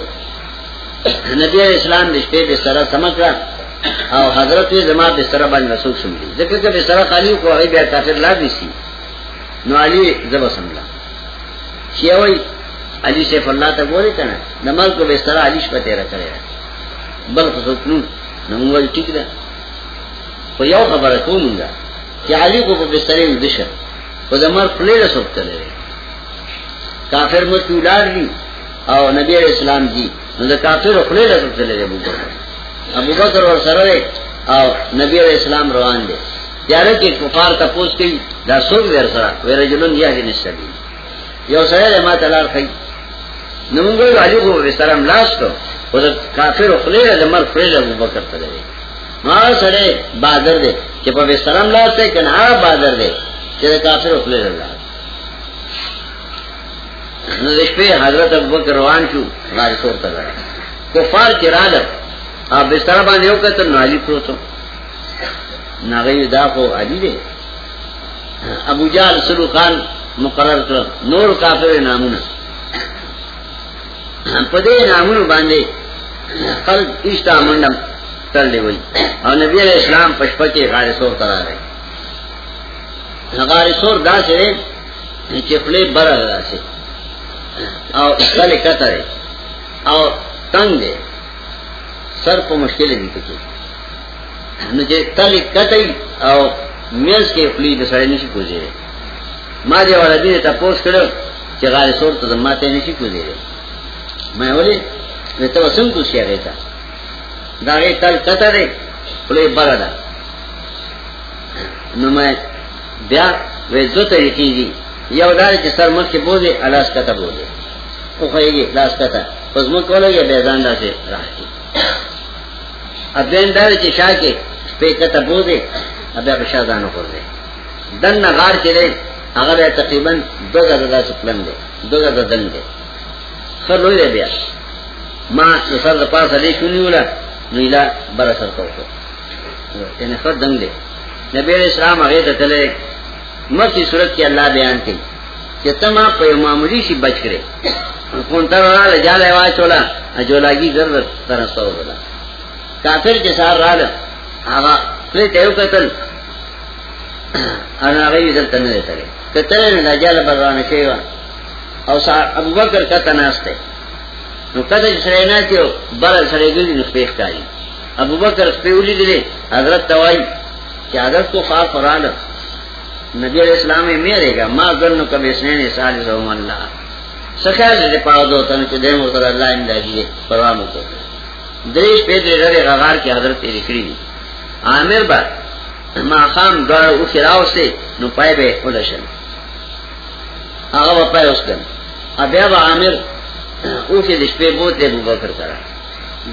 نبی علیہ السلام د شپې به سره سمکړه او حضرت زما به سره باندې رسول شملي ذکر چې به سره خالی کو هغه بیا کافر لا دي نو علی زب سملا شیوی علی سیف اللہ تا گوری کنا نمال کو بستر علی شپا تیرا کرے۔ بل خسوکنو نموال ٹک دا خو یو خبر کو منگا کہ علی کو بستر ودشا خو دمار فلیل سوک تلے کافر مت اولاد دی او نبی علیہ السلام دی نو دا کافر فلیل سوک تلے ابو بکر. ابو بکر اور سرے او نبی علیہ السلام روان دے تیارہ کے کفار تپوس کی دا سوک دیر سرا ویرا جلون یا جنس سبی یو سرے دے ما تلار خی نمونگوی علی کو بسترم لاس کو کافر اخلیل دا مر فریل ابو بکر تلے ما سرے بادر دے۔ کہ پا بسترم لاس دے کن آ بادر دے۔ کہ دا کافر اخلیل لاس نو دشپے حضرت ابو بکر روان شو غاری سور تلے کفار کی رادر آپ بستر باندې یو کتر نو علی پروتو ناغی دا خو علی دے۔ ابو جال سلو خان، مقرر کر نور کافر نامونا پدے نامونو باندے قلب اشتا منڈم تر لے وئی اور نبی علیہ السلام پشپکے غار سور ترا رہے۔ غار سور دا سے چپلے برا دا سے۔ اور کل کتر اور تنگ دے۔ سر په مشکل دي کې نو چې تل کټي او میز کے کې خپل د سړی نشي کوزي ما دې ولدي ته پوس کړو چې غاړي سور ته ماته نشي کوزي مې ولې نو ته وسم کو شي هغه ته. دا یې تل کټره خپل بغدا نو مې بیا دو یو چې سر مخ کې بوزي الاس کته بوزي. او لاس کته پس مو به ځان داسې راځي دار چې بوزي ابیا په دن کې دی، هغه تقریباً دغه دغه دی دغه دی. خلوی بیا. ما سر د پاسه دې شونیولا نو اله بر سر کوو یعنی خد دنګ دی. نبی اسلام هغه ته تله مکه صورت کې الله بیان کړي چې تما په معمولی شي بچ کړي کون تر را جاله واچولا اجولاګي ضرورت تر سره ولا کافر چې سار رااله هغه پرې ته یو قتل انا هغه دلته نه لري کته نه جاله برانه شي او ابو بکر کته ناشته نو کته چې سره نه کېو بل سره ګلی نو سپېښ کاری ابو بکر سپېولې دي حضرت توای چې حضرت کو خاص قران نبی علیہ السلام میں میرے گا ما ظن کبھی اسنے سال رحم اللہ سخیال دې پاو دو تنه چې دې مرتضی الله امدادي پروا مو کو دریش په دې لري غغار کې حضرت یې لیکلي دي. عامر با ما خام دار او خراو سي نو پای به ولشل هغه په پای اوسکن. بیا به عامر او کې د شپې بوته ابو بکر سره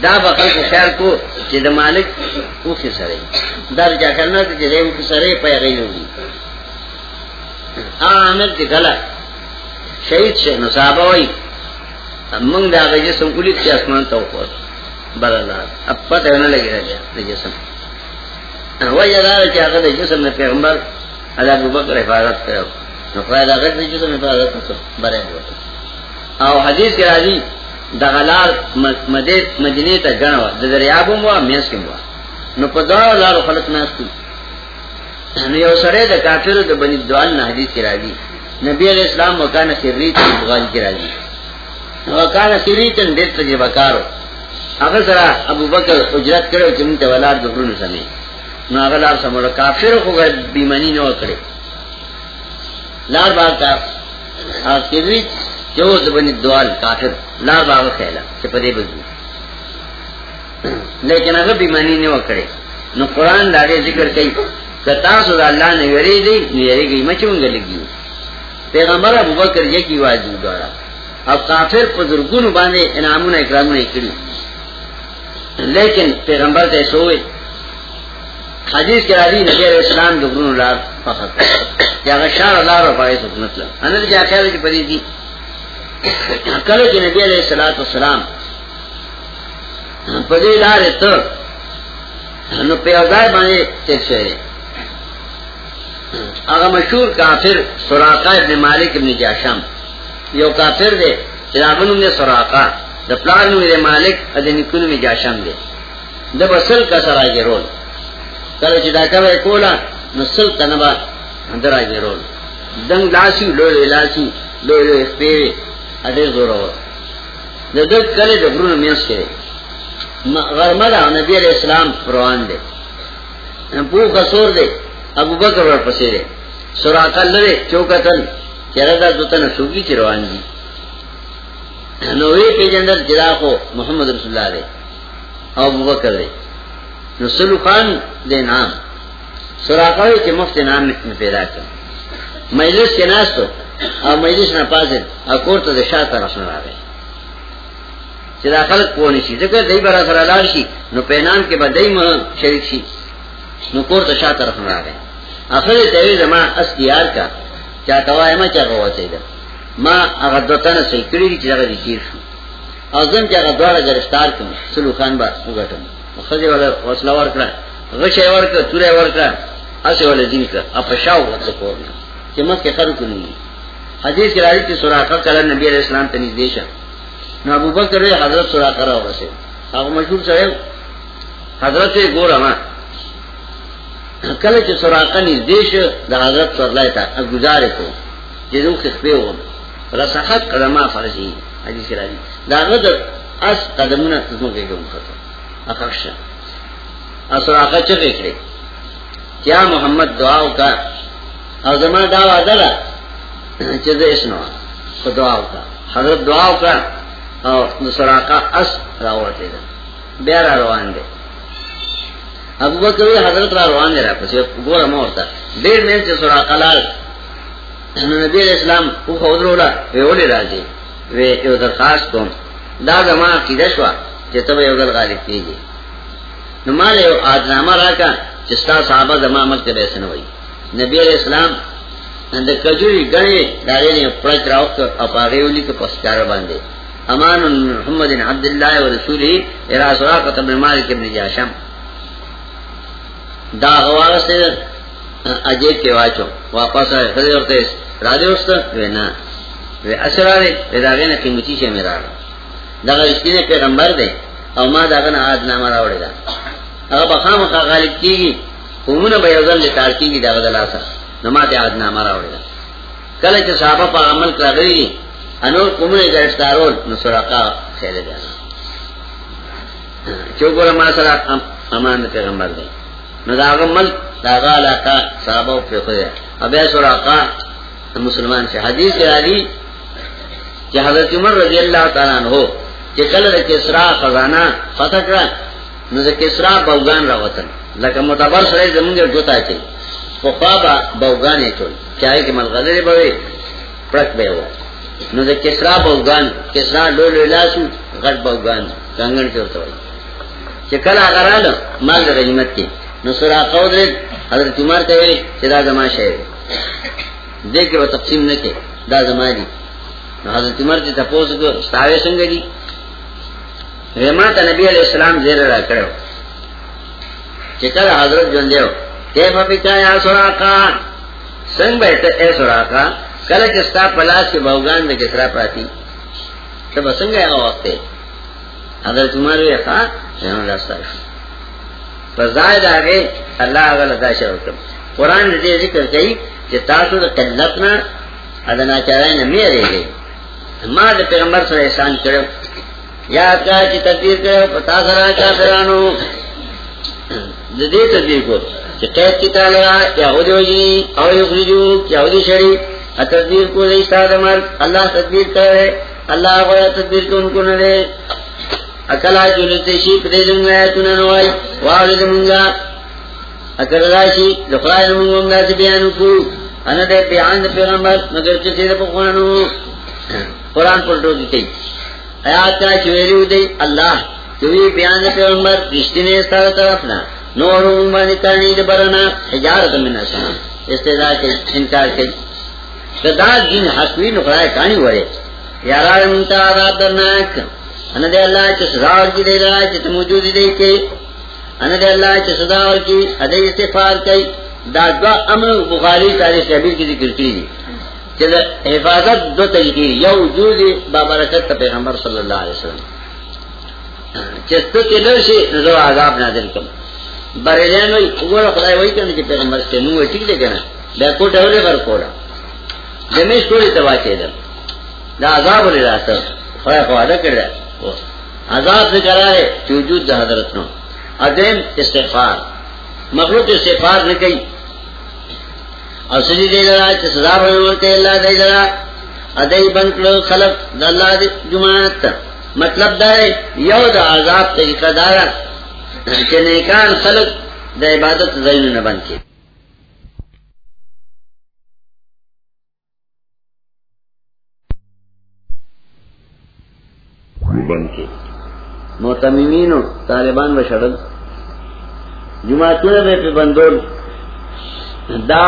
دا به خلکو خیال کو چې د مالک او کې سره دا رجا کرنا چې دې او کې سره پای غيږي عامر دې غلط شهید شه نو صحابه وای موږ دا غږی سم کولی چې اسمان ته وخوت برلا اب پته نه لګی راځي د جسم۔ وای دا چې هغه د جسم نه پیغمبر، ادا ابو بکر حفاظت کړو نو خدای دا غږ د جسم حفاظت کرو وکړ بره او حدیث کې راځي د غلال مدینه ته غنوا د دریابو مو میاس کې مو نو په دا لارو خلق ناستو نو یو سره د کافرو د بنی دوال نه حدیث کې راځي نبی علیہ السلام وکانه سریت بغال کی راځي وکانه سریتن دې تجربه کارو هغه سره ابو بکر اجرت کړو چې موږ ته ولادت غوړو سمې نو هغه لار سمول کافر خو بیمانی نه وکړي لار باغ کا سریت جو بنی دوال کافر لار باغ خیلا چې په دې بزو لیکن هغه بیمانی نه وکړي نو قران دا ذکر کوي کتا سو الله نه وری دی، نو نه یریږي مچونګ لګي پیغمبر ابو بکر یکی واجب دوارا اب کافر بزرگونو باندې انعامونه اکرامونه کړی لیکن پیغمبر ته سوې حدیث کے راضی نبی علیہ السلام دگرون لار فخر کیا غشار اللہ رو پائے سکنت لار اندر کیا خیال ہے پڑی تھی کلو کہ نبی علیہ السلام والسلام پدی لار تو نو پیوزائے بانے تیک شہرے اگر مشہور کافر سراقہ ابن مالک ابن جاشم. یو کافر دے چراغنو نے سراقہ دا پلانو میرے مالک ادنکونو میں جاشم دے دا بسل کا سرائی کے رول. کله چې دا کولا نو سل تنبا اندرای دی رول. دنګ لاسي، لوی لاسي، لوی لوی سپېره اډې زور و. د دې کله د غرونو میاس کې غرمه دا نبی عليه السلام روان دي په کسور دي ابو بکر ور پسې دي سوراقل لري چوکتن چردا دتن سوګي چې روان دي. نو وی پیجندر جدا کو محمد رسول الله دے ابو بکر دے نو سلو خان دے نام سراقوی چی مفت نام پیدا کر مجلس کے ناس تو او مجلس نا پازل اکور تا دے شاہ طرف نہ آگئے چی دا خلق پونی شی ذکر دی برا سر علار شی نو پینام کے بعد دی مہم شریک شی نو کور تا شاہ طرف نہ آگئے آخر تیوی زمان اس دیار کا چا کوائی ما چا قوات سیدر ما اگر دوتان سی کری دی چی دا دی تیر شو. او زم چا اگر دوارا گرفتار کم سلو خان با اگٹم خزی والا وصله ورکړه. غشه ورکړه، توره ورکړه. اسه ولا دین کړه. اپشاو ورته کورنه چې مکه خرو کړی حدیث کې راځي چې سوراخه کله نبی عليه السلام ته نږدې شه نو ابو بکر رہے حضرت سوراخه راوځي هغه مشهور شه حضرت سے ګوره ما. کله چې سوراخه نږدې شه د حضرت صلی الله تعالی گزارې کو. جی چې دوی خپې و رسحت قدمه فرضي حدیث کې راځي دا غد اس قدمونه زموږه کوم خطر اخش اثر آقا چکے کرے؟ کیا محمد دعاو کا؟ او زمان دعوا دلا چیز اسنو خود دعاو کا۔ حضرت دعاو کا او نصر اس راوڑتے دا بیارا روان دے۔ ابو بکر حضرت را روان دے را پس گورا مورتا دیر مین سے سر آقا لال نبی علیہ السلام او خود رولا وی اولی راجی۔ وی او درخواست کن دا زمان عقیدہ شوا چې ته you ځل Ghalib کیږي۔ Know mall you اذنامه راکا چې ستا صحابه زما مل بیسن وای نبی علیہ السلام اند کجوري غني داغه نه پرچ راوک او پاره ولي کې پسکار باندې. امان محمد عبد الله ورسوله الى سراقه بن مالک بن جاشم. دا غواړه سره اجے کې واچو. واپس راځي ورته راځي ورسته وینا وی اسراره داغه نه قیمتي شی میرا دغه رښتینی پیغمبر دی او ما دغه نه عاد نامه راوړی دا هغه بخامه غالب کیږي. قومونه به یو ځل لټار کیږي دغه دلاسه نو ما ته عاد نامه راوړی دا. کله چې صحابه په عمل کړی انور قومونه گرفتارول نو سراقا خیر دی. چوغور ما سره امان پیغمبر دی. نو داغه ملک داغه علاقہ صحابه په خویا ابیا سراقا مسلمان سے حدیث کے راوی کہ حضرت عمر رضی اللہ تعالیٰ عنہ، چې کله د کسرا خزانه فتح کړه، نو د کسرا بوغان راوتل. لکه متبر سره زمونږ جوتا کې. په خوا بوغان یې ټول. چای کې ملغلره پرک به و نو د کسرا بوغان کسرا لول لاسو غټ بوغان څنګه چورته وای. چې کله غراله مال د غنیمت کې. نو سورا قودر حضرت عمر ته وی چې دا زما شی دې کې و تقسیم نه کې دا زما دي. حضرت عمر ته تاسو کو ستاوي څنګه دي؟ رحمت نبی علیہ السلام زیر را کړو چې کله حضرت جون دیو کیف بکا یا سراقا څنګه به اے سراقا کله چې ستا پلاس کې بوغان د کسرا پراتی ته څنګه هغه وخت حضرت عمر یې ښا څنګه راستا فزاید هغه الله هغه لدا شو قرآن دې ذکر کوي چې تاسو د کلتنا ادنا چارای نه میریږي ما د پیغمبر سره احسان کړو یاد کا چې تدبیر کړو پتا سره کافرانو د دې تدبیر کو۔ چې قید کی تعالی یا ودوی او یخرجو یا ودی شری ا تدبیر کو دې استاد مر الله تدبیر کړي الله غوا تدبیر کوونکو نه دی اکلا جنته شي په دې څنګه آیتونه نوای واړه مونږه اکل راشي د خدای موږ هم بیان وکړو ان دې بیان دے پیغمبر، مگر چې دې په قرآنو قرآن پر ټوکی کوي آیات کا چویلیو دی اللہ چوی بیان دے پیغمبر رشتینے ستارا طرف نا۔ نور بانی کرنی دے برنا حجارت من اسنا استدعا کے انکار کے۔ صدا دین حسوی نقرائے کانی ورے۔ یارار منتا عذاب درناک۔ انا دے اللہ چا صدا ورکی دے رہا چا موجودی دے کے۔ انا دے اللہ چا صدا ورکی ادھے استفار کئی۔ دادوا امر بخاری تاریخ شبیر کی ذکر کی دی۔ چا حفاظت دو طریقی یو وجود بابرکت پیغمبر صلی اللہ علیہ وسلم۔ چستو کے نرشی نظر عذاب نازل کم۔ بریلیان وی اگوڑا خدای وی کرنے کی پیغمبر سے نو ٹھیک دے کنا بیا کوٹ اولی غر کولا دمیش کولی تبا کے در دا عذاب علی راستا خدای خواہدہ کردہ عذاب سے کرا ہے چی وجود دا حضرت نو. ادیم استغفار. مخلوق استغفار نہ کئی اور سجی دے لرا؟ چی سزا بنورتے اللہ دے لرا؟ ادائی بنکلو خلق دا اللہ دے جماعت مطلب دا ہے یو دا عذاب طریقہ دارا نیکان خلق دا عبادت زین نہ بن کے بن کے محتمین طالبان و شرل جماعتوں میں پہ بندول. دا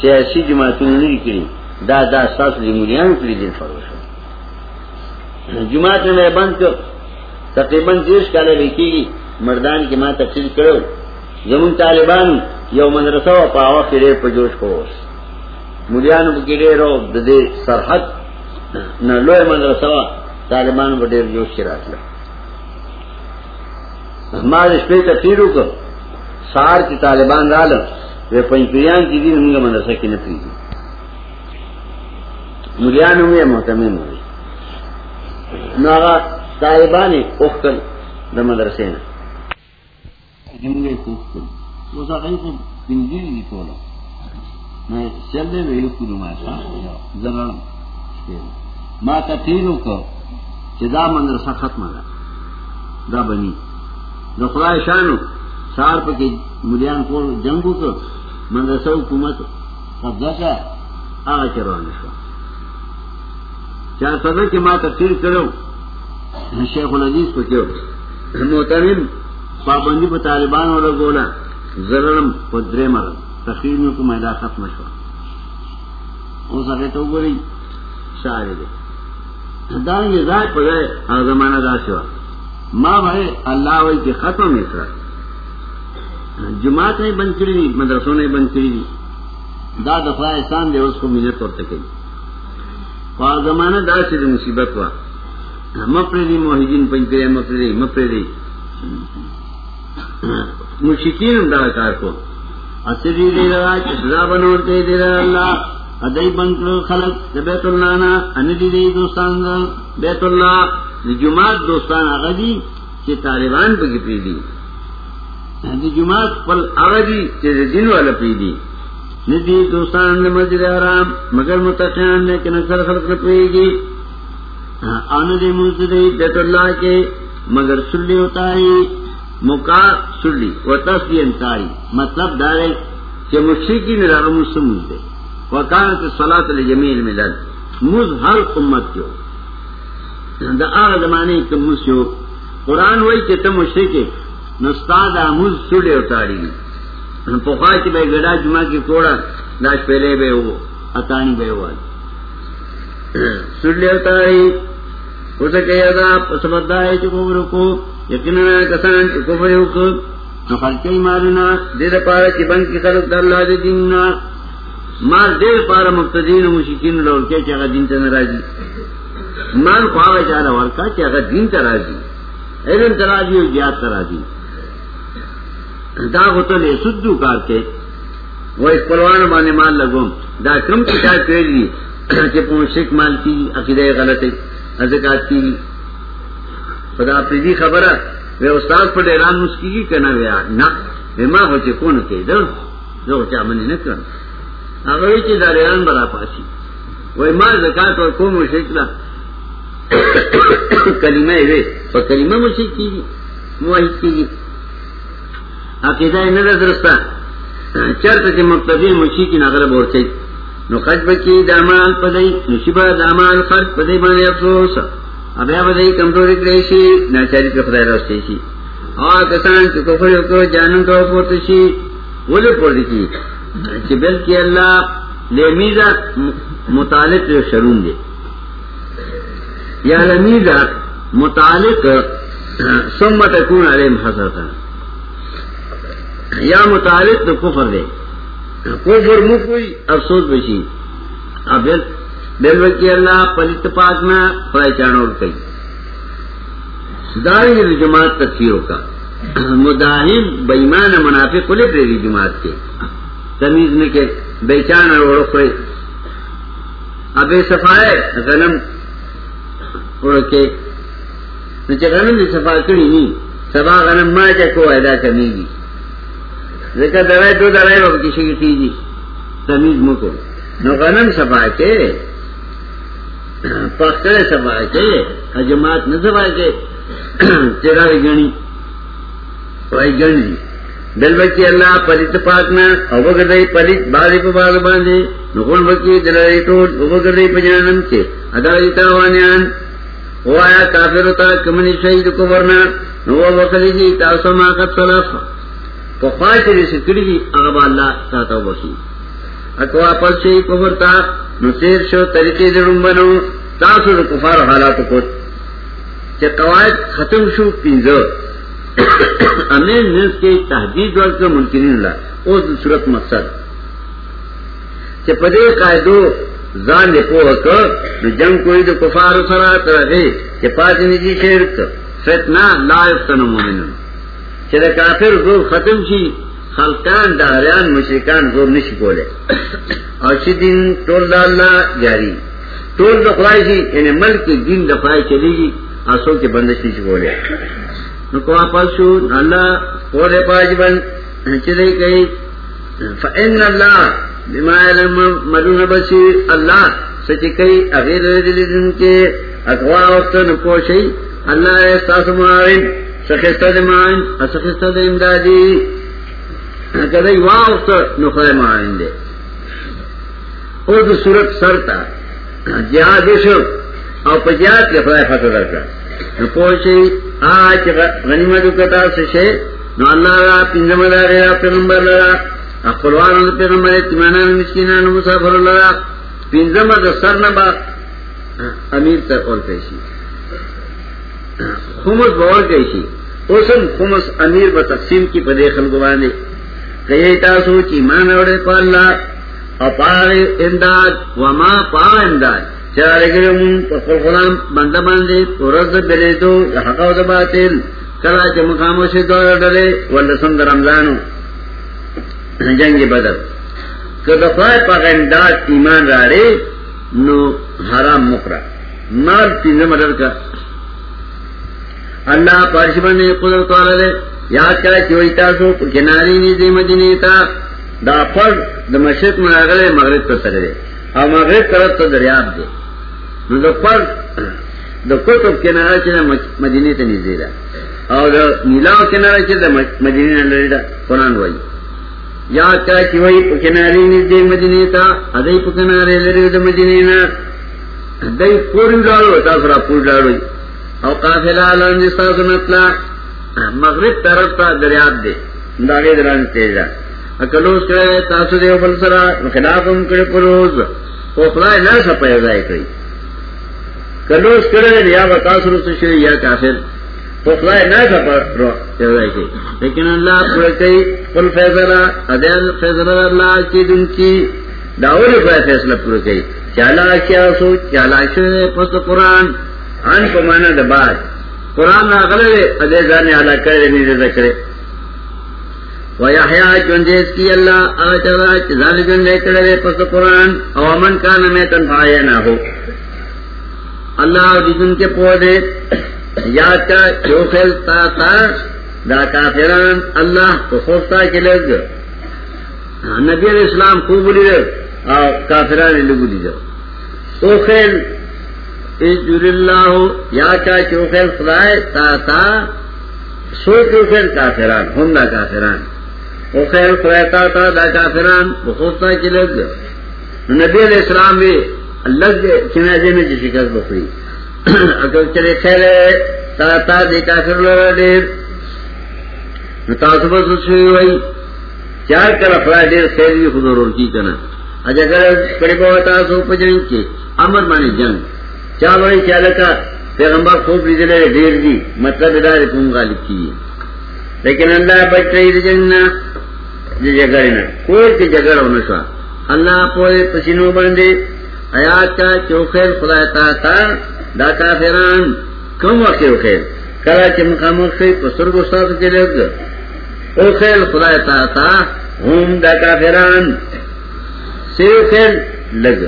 سیاسی جماعتوں نے نکلی دا دا ساس جمہوریاں نکلی دن فروش جماعت میں بند کر تقریباً تیس کالے لکھی گی مردان کی ماں تفصیل کرو جمن طالبان یو مدرسہ و پاوا کے ریڑ پر جوش کو ملیان کی ریڑ ہو ددے سرحد نہ لوہ مدرسہ طالبان کو ڈیر جوش کے رکھ لو ہمارے اس پہ تفصیلوں کو سار کی طالبان ڈال وہ پنچپریان کی دن ہوں گے مدرسہ کی نفری دی ملیان ہوئے محتمین ہوئے ناغا طالبان اخکل دا مدرسے نا جمگے خوب کل وہ سا غیب دی میں ما کو دا دا بنی۔ د خدای شانو۔ سار پکې مليان کول جنگو کو مدرسه حکومت قبضه کا هغه چروان شو۔ چا صدر کې ما تفسیر کړو، شیخ الحدیث پکې محترم پابندی په طالبان ولا ګولا زرلم په درې مر تخیر نو کومه دا ختم شو. اوس هغه ته وګورئ شاعر دی دانگی ذات پر گئے اور زمانہ دا شوا ماں بھائی، اللہ وی کی ختم اسرا جماعت نے بند کری دی، مدرسوں نے بند کری دی. دا دفعہ احسان دے، اس کو محنت کرتے کئی اور زمانہ دا سے مصیبت ہوا. مپری دی موحدین پنچرے مپری مپری دی مشکین دا کار کو۔ اصلی دے رہا چسلا بنورتے دے دے رہا اللہ۔ ادائی بنکر خلق بیت اللہ نا اندی دی دوستان دا۔ بیت اللہ جماعت دوستان آغا دی چی طالبان پا کی پی دی۔ جماعت پل آغا دی چی دین والا پی دی۔ ندی دوستان دا مسجد حرام، مگر متقیان لیکن اکثر خلق نپوئی گی آن دی۔ موزد دی بیت اللہ کے مگر سلی اتاری مکا سلی و تصدی انتاری مطلب دارے کہ مشرقی مشرکی نرارا مسلم دے وکانت صلاة لجمیل ملل مز ہر امت کیو دا آغا زمانے کم مز کیو قرآن وی کہ تم مشرکے نستا دا مز سڑے اتاری گی پخواہ چی بے گڑا جمعہ کی کوڑا داش پہلے بے ہو، اتانی بے ہوا۔ سڑے اتاری ہو سکے ادا پسبتا ہے چی کفر کو یقینا کسان چی کفر کو نو خلقی مالنا دید پارا چی بند کی خلق در اللہ دی دیننا مال دیر پارا مقتدین و مشکین لول کے چاہا دین تا نرازی. مال خواہ چاہا ورکا چاہا دین تا رازی. علم تا رازی و جیاد تا رازی. دا غطل سدو کارتے وہ اس پلوان بانے مال لگوم. دا کم کتاب پیلی کہ پونشک مال کی، عقیدہ غلط ہے ازکات کی خدا پریدی خبر ہے وہ استاد پر اعلان مسکی کی کہنا ویا نہ ما ہو چکو نہ کہ دل جو چا منی نہ کرنا هغه چې دریان برا پاسي وای ما زکات او کوم مشکله کلمه وي په کلمه مشکل کیږي موحد کیږي عقیده نه درسته چرته چې مقتدی مشکل نه غره ورته نو خجب کی دامال پدای نشبا دامال خرج پدای باندې افسوس۔ بیا بدای ناچاری خدای اور ہاں، کسان کفر کو جانم تو پورتشی کی اچھا، اللہ متعلق شرون دے۔ یا لمیزا متعلق سمت کون علیم حسرتا۔ یا متعلق تو کفر دے۔ کفر مو کوئی افسوس بشی اب بل کی اللہ پلت پاک میں چانور کئی۔ دارنگ جماعت تفسیروں کا۔ مداحم بےمان منافع کھلے پریری جماعت کے۔ تمیز میں کہ بیچان اور اڑکڑے اب صفائے غنم۔ اڑکے غنم بھی صفا کری نہیں سبا غنم ماں چکو ادا کرنے گی دیکھا درائی دو درائی وہ کسی کی تھی جی تمیز مکو۔ نو غنم صفا کے۔ پختر صفا کے جماعت نہ صفا کے تیرا گنی وہی گنی۔ دل بچی اللہ پلیت پاکنا او بگردائی پلیت بازی پا باز باندے نخون بکی دلائی ٹول، او بگردائی پا جانم کے۔ ادائی تاوانیان۔ او آیا کافر ہوتا، کمنی شہید کو ورنا نو بخلی جی تاسو ماقت صلاف۔ پا خواہ سے سکڑی جی اغبا اللہ تاتا بخی اکوا پل شئی کفر تا نصیر شو طریقے درم بنو تاسو دا کفار حالاتو کت چه قواعد ختم شو پینزو <coughs> امین نس کے تحدید ورک ممکن اللہ او اس صورت مقصد. کہ پدے قائدو زان دے پوہ کر جنگ کوئی دو کفار سرا ترغی کہ پاتی نجی شرک. فتنا لا یفتن مومنن کہ دا کافر زور ختم شی خلقان دہریان مشرکان زور نشی کولے. اور شی دین ٹول دا اللہ جاری. ٹول دا خواہی شی یعنی ملک، دین دا خواہی چلی جی، گی آسو کے بندش نشی کولے. نکو واپس شو اللہ پورے پاجبن چلے گئی فإن اللہ بما علم مدون بصیر اللہ سچ کئی، اغیر دلدن کے اقوا وقت نکو اللہ استاس معاون سخستہ دمائن اسخستہ دا امدادی. کدی وا وقت نخوائے معاون دے اور دو صورت سرتا جہاد شو او پجیات کے خدای فتح درکا پوشی آج غنیمتو کتا سشے نو اللہ را پینزم دا غیرہ پیغمبر لرا اقلوان دا پیغمبر اتمانان مسکینان مسافر لرا پینزم دا سر نبا ہاں، امیر تر قول پیشی۔ ہاں، خمس باور کیشی اوسم خمس امیر با تقسیم کی پدے خلقوانے کئی تاسو چی مان اوڑے پا اللہ اپار امداد وما پا امداد چارے گرے من پخل غلام بندہ باندے پورز بلے تو حقاو دا باطل کلا چا مقامو سے دور ڈلے والرسم دا رمضانو جنگ بدر کہ دفاع پاک امداد ایمان رارے نو حرام مقرا مال تینزم مدر کا اللہ پارشبان نے قدرت والا دے یاد کرا چوئی تاسو کناری نیزی مدینی تا دا فرد دا مشرق مراغلے مغرب تو سرے دے اور مغرب طرف تو دریاب دے نو دا فرد دا کتب کنارا چی دا مدینی تا نیزی دا اور دا نیلاو کنارا چی دا مدینی نلری دا قرآن وائی یاد کرا چی وئی پا کناری نیزی مدینی تا ادائی پا کناری لری دا مدینی نا دای پوری لاړو تاسو را پوری لاړو او قافله لاندې تاسو نتلا ہاں، مغرب طرف ته دریاب دی داګه دران تیزا اکلوس کړه تاسو دیو بل سره خلافم کړه پروز او خدای نه سپای ځای کړی کلوس کړه یا تاسو رسو شي یا کافر۔ تو خدای نه سپای ځای کړی لیکن الله پر کوي خپل فیصله اذن فیصله الله چې دن کی۔ داوری پر فیصله پر کوي چالا کیا سو، چالا شوه پس قرآن۔ ان کو مانا د بعد قرآن نا غلے ادے ځان اعلی کړي نه دې ذکر و یحیا کی الله اچرا چې ځان جندې پس قرآن، او امن کان میں تن نہ ہو۔ اللہ دې کے پودے یاد کا جو خلتا تا دا کافران اللہ کو خوفتا کے لگ۔ نبی علیہ السلام خوب لیدل او کافران لگو دی لیدل او خیل اجر اللہ یا چا چو خیل خدای تا تا سو چو خیل کافران هم دا کافران۔ او خیل خدای تا تا دا کافران۔ بخوستا کی لگ نبی علیہ السلام بھی لگ چنازے میں جی شکست بخری۔ اگر چلے خیل تا تا دی کافر لگا دیر۔ بس ہوئی ہوئی۔ چار کر افراد دیر خیر بھی خود اور کی کنا اجا کر کڑے پا تاسو پا جنگ کے۔ امر مانی جنگ۔ چا بڑی چالکا پیغمبر خوب لی دلے دیر دی. مطلب دار کون غالب کی لیکن اللہ بچ رہی دی جنگنا دی جگرنا کوئی کی جگر ہونا شوا اللہ پوئے پسینو بندے آیات کا چوخیر خدا تا تا، دا کافران کم وقت خیر. کلا چه مقامو شوی پسر گستاتو کے لگ. او خیر خدا تا تا هم دا کافران، سیو خیر لگ.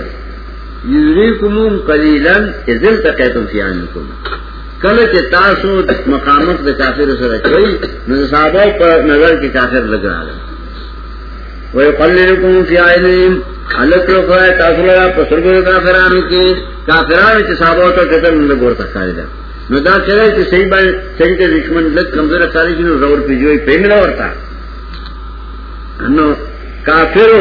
یوریکمون قلیلن ازل تقیتم فی آنکم. کله چې تاسو مقامت د کافر سره کوي نو صحابه په نظر کې کافر لګ راغله ويقللكم في عينهم حلق لو خدای تاسو له پسرګو کافرانو کې. کافرانو چې صحابه ته کتل، نو ګورته کاری ده نو دا چره چې صحیح باندې صحیح ته دشمن لږ کمزور کاری شنو زور پیجوي پیملا ورتا نو کافرو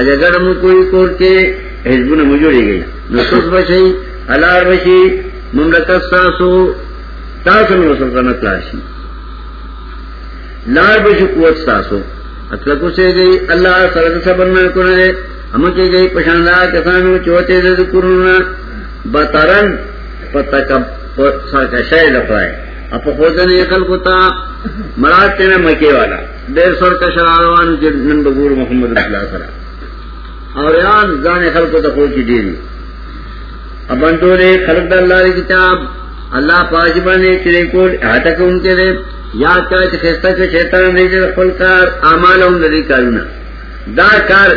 اجگر مو کوئی کور کے حزبون مجوڑی گئی نصف بشی علار بشی مملکت ساسو تاسو نو سلطنت لاشی لار بشی قوت ساسو اطلقو سے گئی، اللہ سرد سبر میں کنے ہم کے گئی پشاندار کسانو چوتے دے کرونا۔ بطرن پتکب سرکشای لپائے اپ خودن خلق تا، مراد تینا مکے والا۔ دیر سرکش آروان نن بگور محمد رسول اللہ سرا اور یان زان خلق تا خود کی دیری اب انتو دے خلق دا اللہ دی کتاب، اللہ پاجبانے چلے کول احاطہ ان کے دے، یاد کرے چې خسته کې شیطان دې خپل کار، اعمال هم لري کارونه دا کار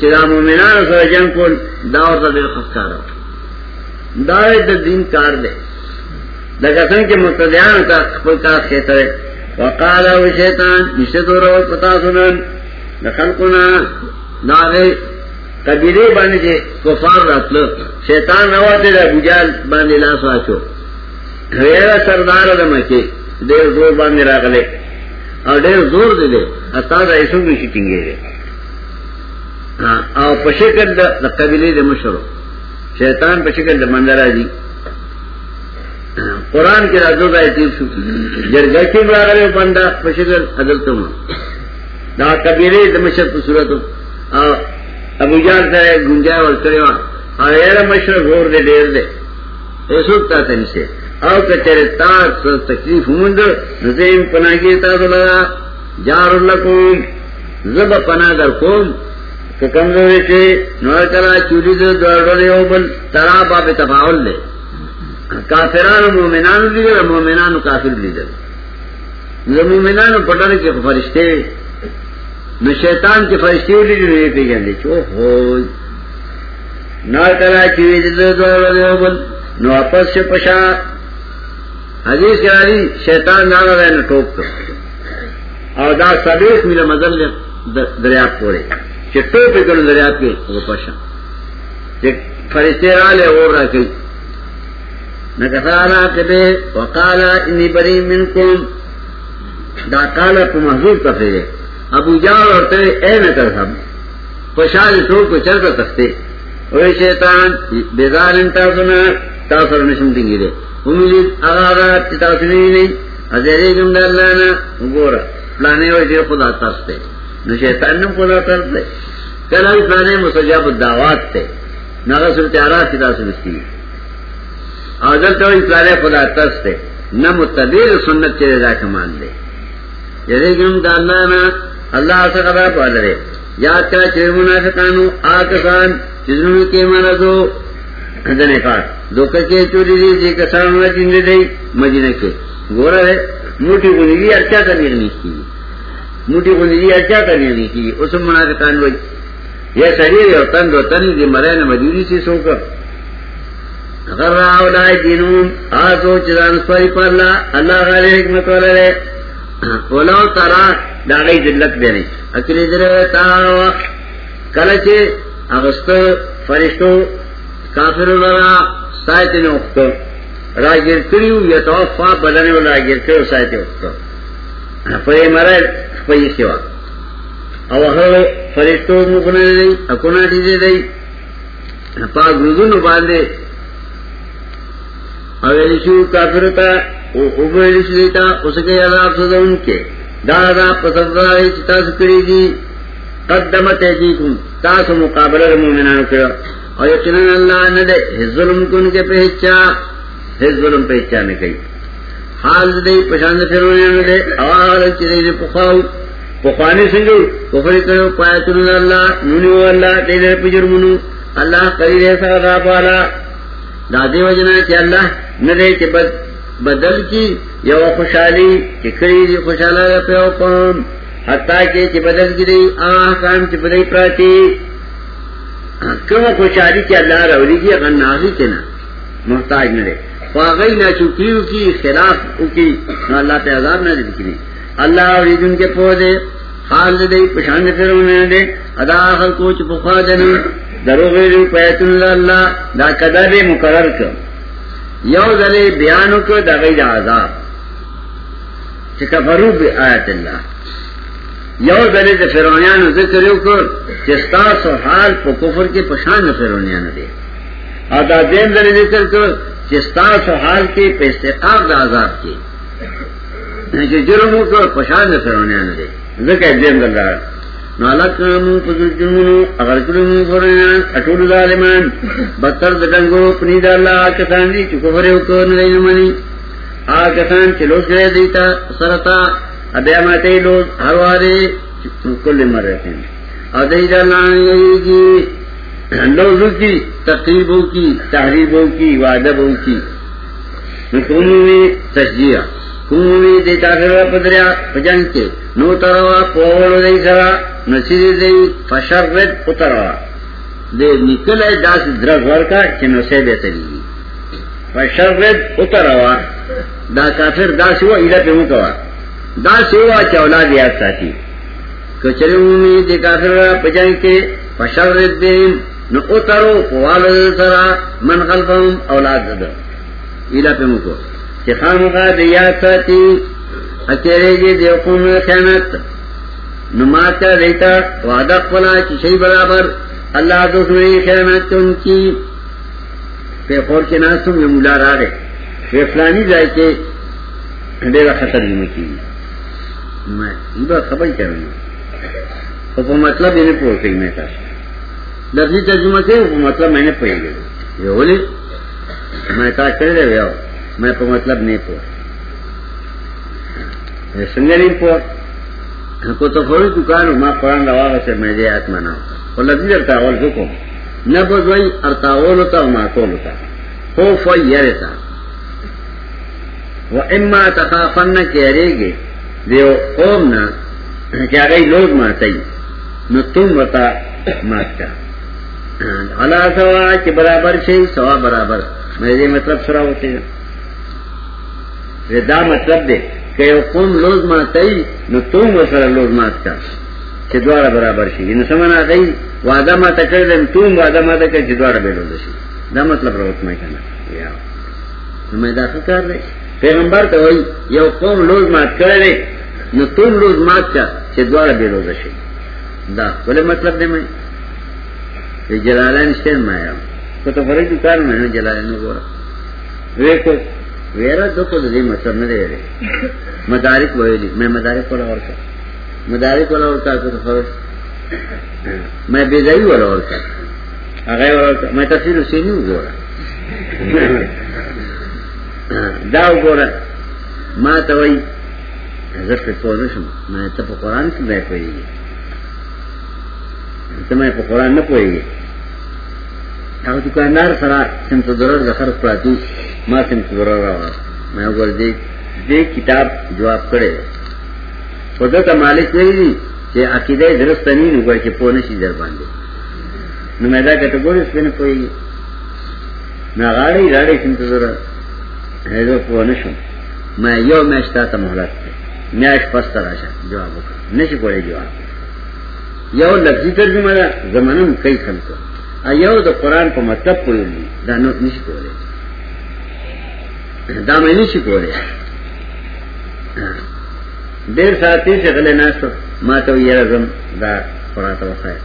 چې د مؤمنانو سره جنگ کول دا ورته ډېر خستار دا د دین کار دی لکه څنګه چې متدیان ته خپل کار خېته وقاله او شیطان نشدور او پتا سنن د خلقنا ناغه قبیله باندې چې کفار راتلو. شیطان نواته د ابوجال باندې لاس واچو. غیر سردار د مکه ډېر زور باندې راغله او ډېر زور دی. دی استاد یې څنګه شي ټینګې او په شکل د قبيله د مشرو. شیطان په شکل د منځ راځي. قران کې راځو دا ایتیب شو. جرګه کې راغله بندا په شکل حضرت دا قبيله د مشر په صورت او ابو جان سره گنجا ور کړو او یې مشر زور دی ډېر دی ایسو تا تنسه او کچر تاک سر تکلیف مند نزیم پناگی تاسو لگا۔ جار لکوم زب پناہ در کوم کہ کمزوری سے نور کرا چولی دو دوڑ او بل۔ ترا باب تفاول لے کافران مومنان لیدر مومنان کافر لیدر مومنان پٹر کے فرشتے۔ نو شیطان کے فرشتے لیدر نو یہ پی جاندے چو ہوئی. نور کرا چولی دو دوڑ او بل. نو اپس سے پشا. حدیث کے راضی شیطان نہ رہے نہ ٹوپ کر. اور دا سبیس میرا مدر دریاب کوڑے چٹو پہ کرو دریاب کے وہ پشا. فرشتے رالے اور رکھی نہ کسانا کبے وکالا انی بری من کم دا کالا کو محضور کا پھیرے ابو جان اور تیرے اے نہ کر ہم پشال سو کو چل کر سکتے۔ وہ شیطان بیدار انتا سنا تاثر نشم دیں گے امید اغارات تاسنی نہیں ازیرے گم دا اللہ نا، گورا، پلانے ہوئے دیر جی خدا ترستے نو شیطان نم خدا ترس تے۔ کلاوی پلانے مسجاب الدعوات تے۔ ناغا صورت عراق کی تاسنستی آدھر توی پلانے خدا ترس تے۔ نہ متبیر سنت چرے دا کمان دے۔ یدے گم دا اللہ نا اللہ سے خبر خدا پالرے یاد کا چرے منافقانو آکسان چیزنوں کے مرضو، دنے کار دوکه کې چوری دي چې جی کسانو نه دین دی مدینه کې ګوره موټي غونډي ارچا ته نه کی۔ موټي غونډي ارچا ته نه کی۔ اوس منافقان وای یا سړي یو تند وطن دي مرانه مدینه سي څوک اگر راو دای دینون آسو چران سپاری پرلا اللہ اللہ غالی حکمت والے ولو ترا داغی ذلت دینے اکلی در تارا وقت. کلچے اغسط فرشتو کافر لرا سایتن اختو راگیر کریو یتوفا بدن و راگیر کریو سایت اختو پای مرد پای سوا او هغه فرشتو مخنه دی اکونا دی دی. پا گردونو باندې. او ایشو کافر تا او ایشو دیتا اسکے عذاب صدون کے دادا پسردائی چتا سکری دی۔ قدمت ایدیکم جی تاسو مقابلہ مومنانو کرو او یقیناً اللہ نہ دے۔ ظلم کن کے پہچا ظلم پہچا نہ کئی۔ حال دے پشاند فیرونی نہ دے۔ آوال چیزے دے پخواو پخوانی سنگو۔ کفر کرو پایتون اللہ۔ نونیو اللہ، دے پجرمونو اللہ قریر ایسا غاب والا۔ دادی وجنا چی اللہ نہ دے چی بد بدل کی، یو خوشحالی چی کری دی خوشحالا پیو قوم حتی کہ چی بدل کی دی آہ کام چی بدل پراتی۔ کم خوشحالی چی اللہ رولی کی، اگر نازی چنا محتاج نہ رہے فاغی نہ چکیو کی، خلاف کی نہ اللہ پہ عذاب نہ دکھنی اللہ اور ان کے پودے حال دے پشان فرمانے دے۔ ادا خلقو چ بخوا دن درو غیر پیت اللہ، دا قدر مقرر کر۔ یو ذلے بیان کو دغی دا غیر عذاب چ کفرو بآیت اللہ. یو ذلے د فرعونانو ذکر یو کو چې تاسو حال په کفر کې پشان دا فرعونانو دي ادا دین ذلے ذکر کو چې تاسو حال کې په استحقاق د عذاب کې یعنی جرمو کو پشان فرعونانو دي ذکر دین دلار نو الکرمو پزجمونو اگر ظالمان. دیتا سرتا ابیا ماتے لوگ، ہر وارے کل مر رہتے ہیں ادئی کی لوگوں کی تقریبوں کی، تحریبوں کی وادبوں کی. قومی تجزیہ. قومی دیتا کروا پدریا پجنگ کے، نو تروا پوڑ دئی سرا نصیری دئی فشر رد اتروا دے نکل ہے داس درگ ور کا چنو سے بہتری فشر رد اتروا دا کافر داس ہوا ایلا پہ مکوا۔ دا سیوا چولا دیا ساتھی کچری امی دے کافر پجائیں کے پشر دین، نو اترو پوال سرا، من خلفهم اولاد دا ایلا پہ مکوا۔ مکو چی خامقا دیا ساتھی اکیرے جی دے قوم خیانت. نو ماتا دیتا، وعدہ قلا چی برابر، اللہ دوسری خیانت ان کی. پہ خور کے ناستم یہ ملا را رہے پہ فلانی جائے کے ڈیرا خطر بھی کی میں خبر کر رہی ہوں تو مطلب یہ پوچھ رہی میں لفظی ترجمہ کے مطلب میں نے پڑھ گئی یہ بولی، میں کہا کر رہے گیا میں تو مطلب نہیں پوچھ سنگھ نہیں پوچھ۔ ہاں، کو تو تھوڑی دکان ماں قرآن روا سے میں دے آت منا اور لفظی کرتا اور حکم نہ بزوئی ارتاول ہوتا اور ماکول ہوتا۔ ہو فوئی یہ رہتا وہ اما تخافن کہہ رہے گے۔ دیو قوم نا کہ اگئی لوگ ماتئی نو تم وتا مات کا اللہ سوا کہ برابر سے سوا برابر۔ میرے مطلب سرا ہوتے ہیں۔ دا مطلب دے کہ قوم لوگ ماتئی نو تم وسرا لوگ مات کا. کہ دوارا برابر شي. نو سمنا گئی وعدہ ما تکړه تم وعدہ ما تکړه چې دوارا به لوز شي. دا مطلب راوت مې کنه. یا. نو مې دا کار دی. پیغمبر ته وای یو قوم لوز مات کړي نو ټول روز مات کا چې دواړه به روزه شي. دا ولې مطلب دی مې جلالین شته ما یا کو ته فرې دي کار مې جلالین وګوره. وېکو ویرا دغه دې مطلب نه دی۔ مدارک وایي مې مدارک ولا ورکا مدارک ولا ورکا کو ته فرې مې بيځای ولا ورکا هغه ورکا مې تفسیر دا وګوره ما ته وایي زه په پوه نشم مې ته په قران کې نه پوهیږي ته قران نه پوهیږي هغه دکاندار سره څنګه ضرر د خرڅ پراتی ما څنګه ضرر راوړ مې وګور دې دې کتاب جواب کړي خدای ته مالک ویلي چې عقیده درست نه نو ګور کې پوه نشي در باندې نو مې دا کټګوري څنګه پوهیږي نه غاړي راړي څنګه ضرر هغه پوه نشم. ما یو مشتا ته مهلت میاش پست راشا. جواب وکړه نشي کولای جواب. یو لفظي ترجمه ده زمانم کوي خلکو ایو د قران په مطلب پوهیږي. دا نو نشي کولای دا مې نشي کولای ډیر ساتي چې غلې ناستو ما ته یې راځم، دا قران ته وخایه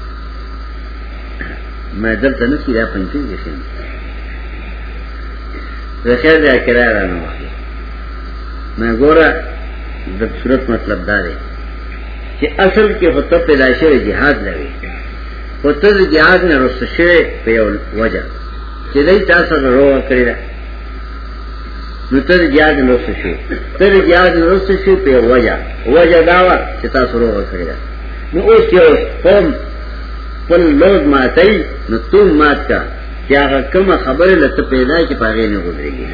میں دلته نه کیدا پنځه کې شم رخیر دا کرا را نه وایي میں ګوره، د صورت مطلب دا دی چې اصل کې هوته پیدایشه جهاد لوي هوته د جهاد نه رسو شوی په یو وجه. چې دای تاسو ورو کړی دا نو ته د جهاد نه رسو شوی. ته د جهاد نه رسو شوی په یو وجه. وجه دا و دا نو اوس یو قوم خپل لوز ماتای نو تم مات کا چې هغه کومه خبره لته پیدا کی پاغې نه ګذريږي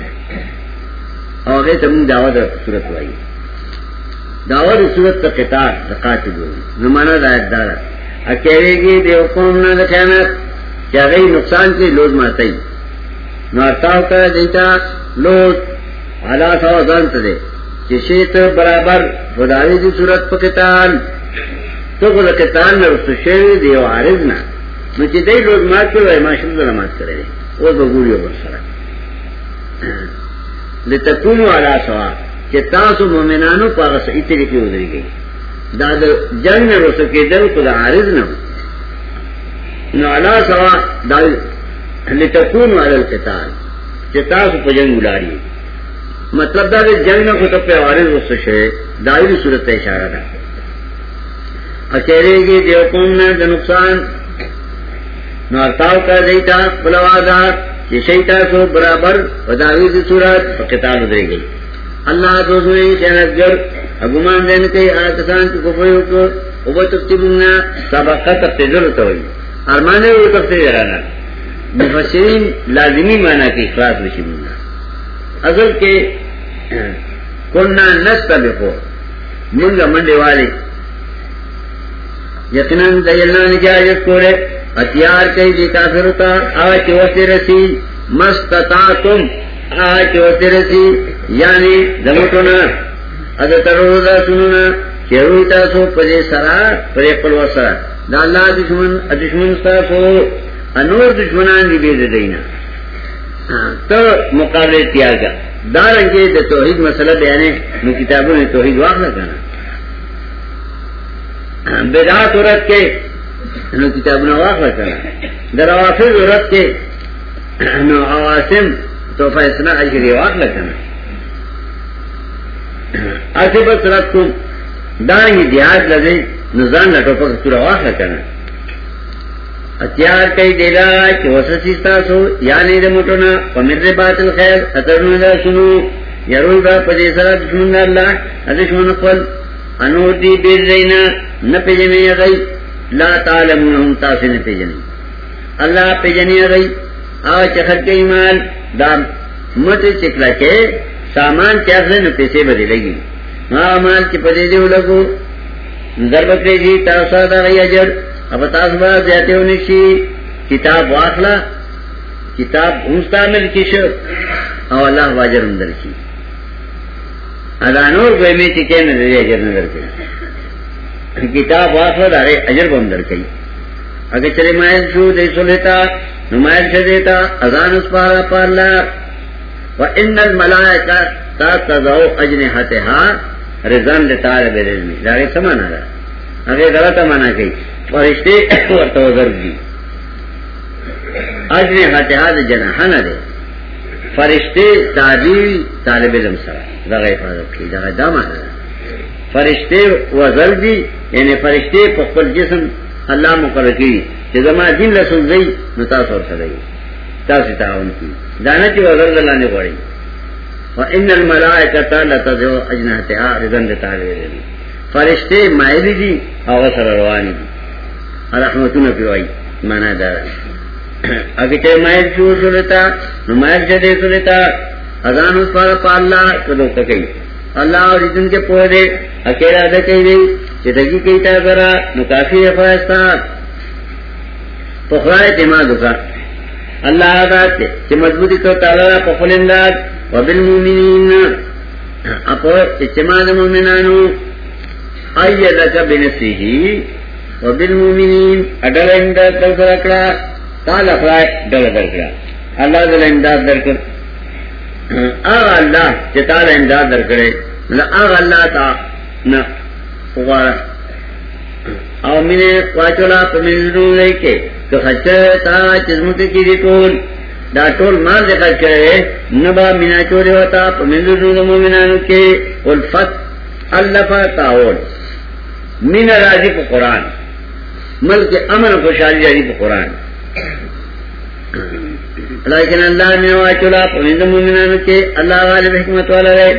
او هغه ته موږ داوا د صورت وایي داوا د صورت ته قطار، د قاتل وایي زمانہ د آیت دار اکیریږي د قوم نه د خیانت چې هغه نقصان کې لوز ماتای نو ارتاو کا دیتا، لوز علا سوا ځان ته چې شیت برابر خدای دې صورت په قتال۔ تو کو لکتان نہ رسو شوی دی او عارض نہ۔ نو چې دای روز مات کړو ما شل نماز کړی او به ګوري ور سره لتكونوا على سوا چې تاسو مؤمنانو په هغه صحیح طریقې ودرېږئ دا د جنگ نه رسو کېدل کو د عارض نه. نو علا سوا دا لتكونوا على القتال، چې تاسو په جنگ ولاري مطلب دا د جنگ نه کو ته په عارض رسو شوی دایره صورت ته اشاره ده. اکیرے گی دیو قوم نے دا نقصان. نو ارتاو کا دیتا بلوادار چی شیطا سو برابر و داوی دی صورت و قتال دے گئی اللہ دوزوئی شہنتگر اگمان دین کئی آکسان کی کفریو کو او با تکتبونا سابقہ تقتیدر ہوتاوئی ارمانے وہ تقتیدرانا مفسرین لازمی مانا کی اخلاص بشی رشیمونا اصل کے کننا نستا بخو منگا منڈے والے۔ یقیناً دیلنا نجایت کولے اتیار کئی دی کافر ہوتا۔ آج چوستے رسی۔ مستطاعتم۔ آج چوستے رسی۔ یعنی دمتونا ادا تروزا سنونا چیروی تاسو پدے سرا، پدے پلو سرا۔ دا اللہ دشمن دشمن ستاسو انور دشمنان دی بید دینا۔ تو مقابلے تیار کا دارنگے دا توحید مسئلہ بیانے، نو کتابوں نے توحید واقع کرنا بدعات عورت کے، نو کتاب نو واقع کرا در اوافظ عورت کے، نو عواسم تو فیصلہ اجری واقع کرنا ایسے بس رت کو دائیں گے دیہات لگے، نظام نٹو پر پورا واقع کرنا۔ اتیار کئی دے دیلا کہ وسطی سو یا نہیں دے موٹونا پمر باطل خیر، اتر نہ سنو یرول با پدے سرا دشمن اللہ دشمن خپل انور دی بیر دینا نہ پیجنے یا گئی لا تعلمونہم تاسے نہ پیجنے۔ اللہ پیجنے یا گئی آ چخر کے ایمان، دام مت چکلا کے سامان کیا چاہتے نہ پیسے بدے لگی۔ ہاں مال کے پدے دے لگو۔ ضربت لے جی تاسا دا گئی اجر اب تاس با جاتے ہونے کی کتاب واخلا۔ کتاب ہنستا مل کی شو۔ او اللہ واجر اندر کی۔ ادانور گوئے میں چکے نہ دے اجر نظر کئی کتاب واخل دارے اجر بم در کئی۔ اگر چلے مائل شو دے سو لیتا نمائل سے دیتا ازان اس پارا پارلا۔ ان الملائکہ تا تضعو رضان لطالب سمانا دا اگر غلط مانا کئی فرشتے ورطوزر دی اجنحتها دا جنحانا دے فرشتے تعبیر طالب علم حفاظت دا فرشتے وزر دي یعنی فرشتے جسم الله مقرر کړي. چې زما دین له سنځي نو تاسو ور سره تاسو تعاون کوي دانه چې وزر لاندې غوړي وان الملائکه لا تذو اجنحتها رضن تعالی فرشتے مایلی دي او سره روان دي. رحمتونه کوي معنا دا اگر چاہے مائل شو سلتا نو مائل چاہے سلتا ازان اس پارا پا اللہ کدو تکی اللہ اور اتن کے پودے اکیلا دا کئی دی چتگی کئی تا کرا نو کافی افایستا پخرائے تیمادو کا اللہ آداد تے چی مضبوطی کو تعالی پخل انداد وبالمومنین اپو اجتماع مومنانو آئی اللہ کا بنسی ہی اور مومنین اڈل امداد در کر اکڑا، تال افرائے ڈل در کرا اللہ دل امداد در کر۔ آغا اللہ چتال امداد در کرے آغا اللہ تا نہ او مینه واچولا په منځونو لای کې که خچه تا چزمت کې دي ټول دا ټول مال دې خرچ کړي نبا مینا چوري وتا په منځونو د مؤمنانو کې الفت الفا تاول مینا راضي په قران ملک امن خوشحالي راضي په قران لیکن اللہ نے واچولا په منځونو مؤمنانو کې الله غالب حکمت والا دی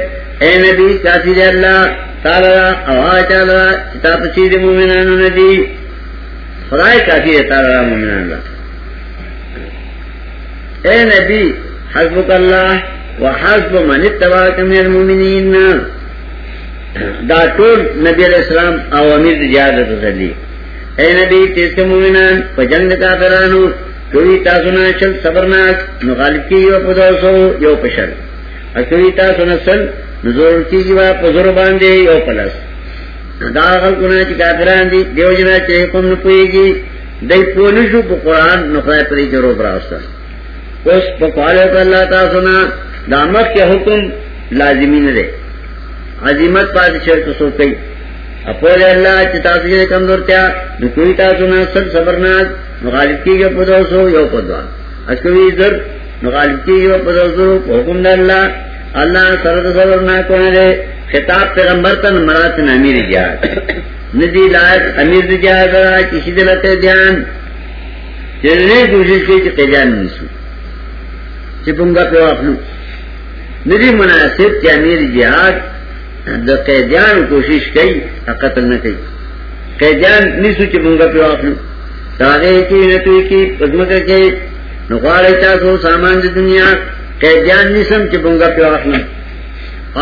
اے نبی کافی دی الله تعالی او تعالی کتاب سید مومنانو ندی خدای کافی ہے تعالی مومنان اللہ اے نبی، حسبک اللہ وحسب من اتباک من المؤمنین۔ دا ټول نبی علیہ السلام او امیر جهاد تصدی اے نبی، تیز کے مومنان پجنگ کافرانو، کوئی تاسو نه چل، صبرناک نو غالب کی یو پدوسو، یو پشل۔ اکوی تاسو نسل نزور کیږي وا په زور باندې یو پلس. دا خلکونه چې کافران دي دیو جنا چې کوم نه پويږي دای په نشو په قران نو خدای پرې جوړو براوسته اوس په قاله الله تاسو نه دا مکه حکم لازمی نه دی عظمت پات شرط سو کوي اپول الله چې تاسو یې کمزورتیا نو کوي تاسو نه سب صبرناک نو غالب کیږي په دوسو، یو په دوا اسکوي در نو غالب کیږي په دوسو حکم الله اللہ اللہ سرد صبر نہ کونے دے، خطاب پیغمبر تن مراتن امیر جہاد ندی لائق امیر جہاد را کسی دلتے دیان چلنے کوشش کی چی قیدان نیسو چی پنگا پہ واقلو ندی مناسب چی امیر جہاد دا قیدان کوشش کی قتل نہ کی۔ قیدان نیسو چی پنگا پہ واقلو تاغے کی نتوی کی پزمکر کی نقوار ایتا سو سامان دنیا۔ قیدیان نسم چی بنگا پی واخلم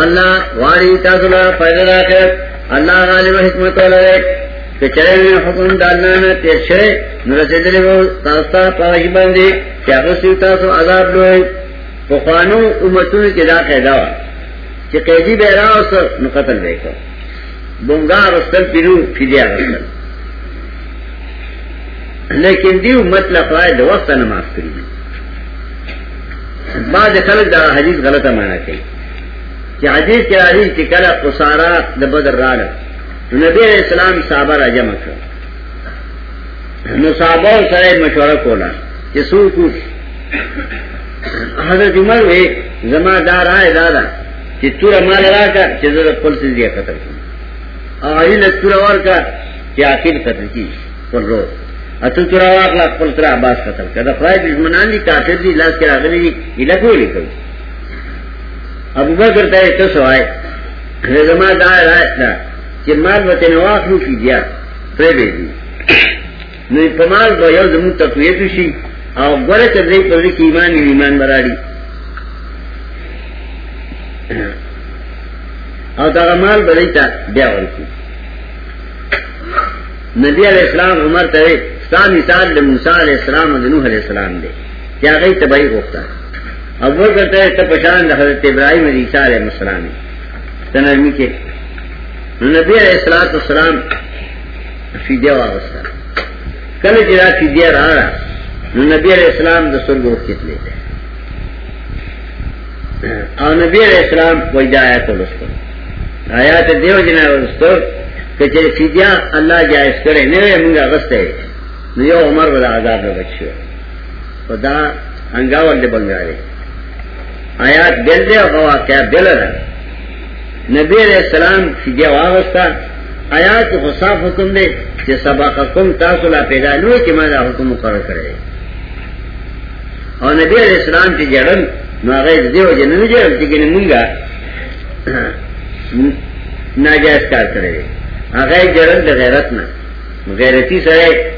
اللہ واری تاسولا فیضل آخرت اللہ غالب حکمت والا ہے۔ کہ چلے میں حکم دالنانا تیر شرے۔ نرسیدلی وہ تاستا پاوشی باندی چی اغسطی تاسو عذاب لوئی فقانو امتون کی دا قیداوا چی قیدی بیرا اوسر نو قتل بیکو بنگا رستل پیرو فیدیا رستل۔ لیکن دیو مطلب آئے دو وقت نماز کری بعد خلق دا حدیث غلطه معنا کوي. چې حدیث کې راځي چې کله قصارا د بدر راغله. نبی علیہ السلام صحابه را جمع کړ نو صحابه سره مشوره کوله. چې څوک حضرت عمر وی، زما دار آئے دادا چې تور مال راکا چې زه خپل څه دی قتل کړم او ایله تور ورکا چې اخر قتل کی پر روز اتو خپل تر عباس قتل کړه. خدای دشمنان دي، کافر دي، لاس کې راغلي دي اله ابو بکر ته څه سوای زما دا راځه چې مال وته نو کی بیا، پرې دی نو په مال به یو زمو تقویت شي او ګوره چې دې په دې ایمان ایمان او دا مال بلیتا بیا ورکی نبی علیہ السلام عمر ته ستا مثال د موسی علیہ السلام او د نوح علیہ السلام دی چې هغه تبعی غوښته او ورته ته پشان د حضرت ابراهیم علیہ علیہ السلام تنرمی کې نو نبی علیہ الصلوۃ والسلام فدیه واغسته کله چې را فدیه راړه نو نبی علیہ السلام د سرګو کېتلې او نبی علیہ السلام وای دا آیات ولستو آیات دیو جنا ولستو کچې جی فدیه الله جایز کړي نه موږ غسته نو یو عمر ولا عذاب نه بچو خدا انګاول دې بنګاري آیات دل دې او واقعا دل ده نبی علیہ السلام کی فدیه واغستا. آیات خو صاف حکم دے چې سبقکم تاسو لا پیدا نو چې ما حکم مقرر کړی او نبی علیہ السلام چې جړل نو دیو جی جن نه جړل چې ګنې مونږه ناجایز کار کړی هغه جړل غیرت نه غیرتی سره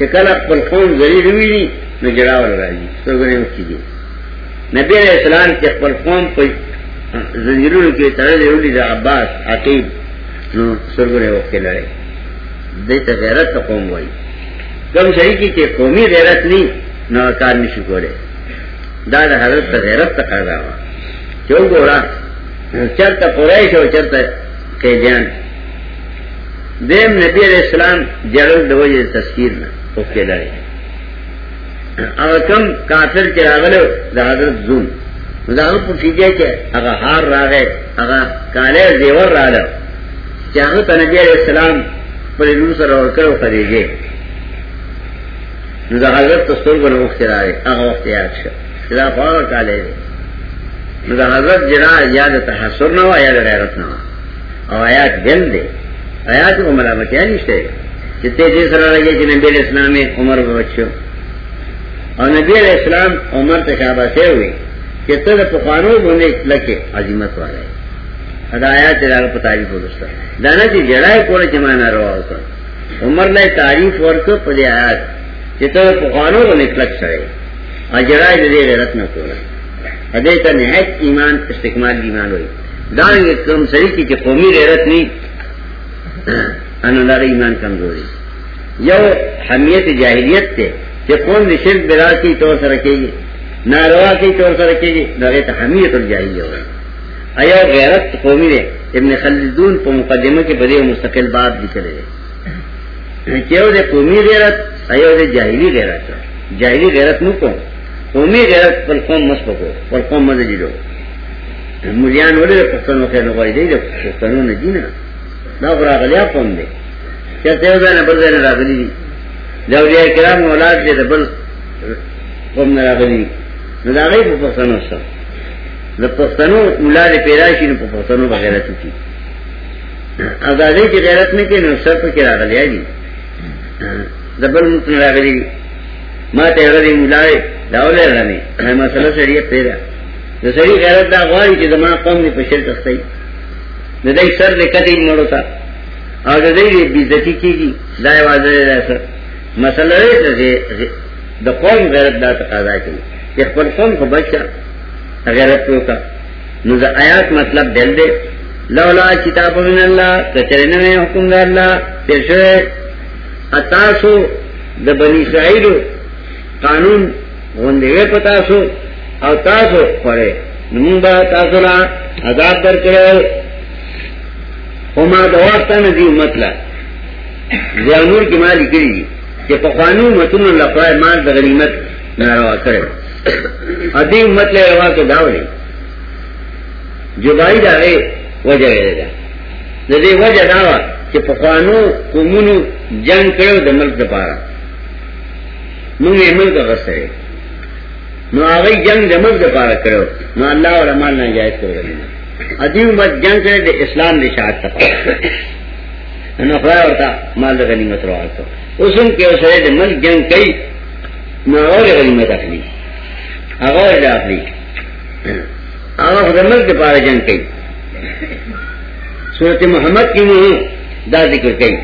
چې کله قوم ذلیل ویني، نو جړاول راځي. څنګه نه کیږي نبی علیہ السلام چې خپل قوم په زنجیرونو کې تړلې ولې د عباس عقیب نو سرګره وکړي لړۍ. دې ته غیرت قوم وایي. کوم شي کې چې قومي غیرت نه نو کار نشي کوله دا د حضرت غیرت تقاضا وا چې وګورا چرته قریش او چرته کېجان دیم نبی علیہ السلام جرل دوجہ تذکیر نا اس کے لڑے اور کم کافر کے راغلو دا حضرت زون دا پوچھیے کہ اگر ہار را گئے اگر کالے زیور را لو چاہت نبی علیہ السلام پر سر اور کرو خریجے دا حضرت تستور بنا وقت را گئے اگر وقت یاد شو دا فاغر کالے دے۔ دا حضرت جنا یاد تحسر نہ ہوا یاد غیرت نہ ہوا۔ اور آیات دل دے۔ آیات کو ملامتیا نشتے جتے دے سر لگے کہ نبی علیہ السلام عمر بچوں اور نبی علیہ السلام عمر تشابہ سے ہوئی کہ تو پخوانوں بولے لگے عظیمت والے۔ ہدایا تیرا تعریف ہو دوستا دانا جی جڑائے کوڑے جمانا روا ہوتا۔ عمر لے تعریف اور کو پدے آیات کہ تو پخوانوں کو نکلک سڑے اور جڑائے دے غیرت نہ کوڑا ادے کا نہایت ایمان، استقمال ایمان ہوئی۔ دان کم سری کی کہ قومی غیرت نہیں۔ انہوں ایمان کمزوری. یو حمیت جاہلیت تے کہ قوم نے شرک بلا کی طور سے رکھے گی ناروا کی طور سے رکھے گی نہ تو حمیت اور جاہلی ہوگا. ایا غیرت قومی نے ابن خلدون کو مقدمہ کے بدے مستقل بات بھی چلے گئے کیوں دے قومی غیرت، ایو دے جاہلی غیرت. جاہلی غیرت نو کو قومی غیرت پر قوم مس پکو پر قوم مزے جی لو. مریان والے پختنوں کے نوائی دے جب پختنوں نے جینا نہ برا غلیا قوم دے. بل راغلی دی. کرام اولاد دے قوم راغلی نو دا سا. دا نو کی. آزادی کی غیرت میں کہ نو سر پر کی راغلیا دی. دبل متن راغلی دی ما ته غری مولای داولې رانی نه غیرت دا غواړي چې زما قوم دې په شرک د دې سر دې کټی مړو تا. او د دې بیزتی کی گی دائیں کیږي دا یوازې راځه مسله دې د قوم غیرت دا تقاضا کوي. چې خپل قوم کو بچا غیرت وکا نو د آیات مطلب دل دې لولا کتاب من اللہ الله کچرنه حکم د الله تشه اتاسو د بنی اسرائیل قانون غندوے پتاسو او تاسو پڑے نمون با تاسو لا عذاب در کرو وما دواستان دی امت لا زیانور کی مالی کری کہ پخوانو متن لفرائے مال دا غنیمت ناروا کرے ادی امت لے روا کے داولی جبائی دا غیر وجہ غیر دا دا دی وجہ داوا کہ پخوانو کمونو جنگ کرو دا ملک دا پارا. مونږ یې ملک غسره نو هغه جنگ د ملک لپاره کړو نو الله او رحمان نه جایز کړل ادي امت جنگ کړي د اسلام د شاعت ته نو خدای ورته مال د غنیمت رو راوړو اوسم کې اوسه د ملک جنگ کوي نو هغه غنیمت اخلي هغه د اخلي هغه د ملک لپاره جنگ کوي سورته محمد کې نو دا ذکر کوي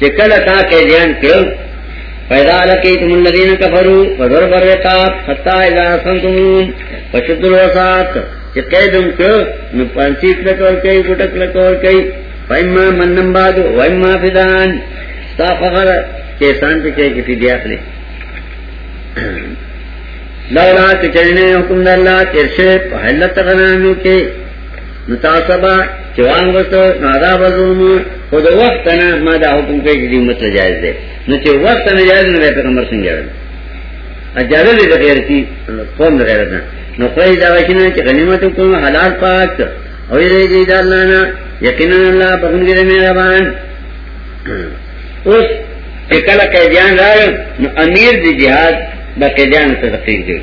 چې کله تا کې ځان کړو پیدا لکیتم الذین کفروا، فضرب الرقاب حتا اذا سنتم فشد الوساط چې قیدم کو نو پانچی کلک ور کوي ګټک کلک ور کوي پایما منم باد وایما فدان تا فخر کې سان ته کې کې دی اخلي لولا چرنے حکم اللہ ترشے پہلت غنانو کے متاثبہ چوان غصو نادا بزومو خود وقت نا ما دا حکم کوي چې امت جائز ده نو چې وخت نه جائز نه پیغمبر څنګه جائز اجازه دې غیر کی قوم نه غیر نه دا وښنه چې غنیمت کوم حلال پاک او دې دې دا الله نه یقینا الله په موږ دې مهربان اوس کله کې ځان راو امیر دې جهاد د کې ځان ته تقریر دی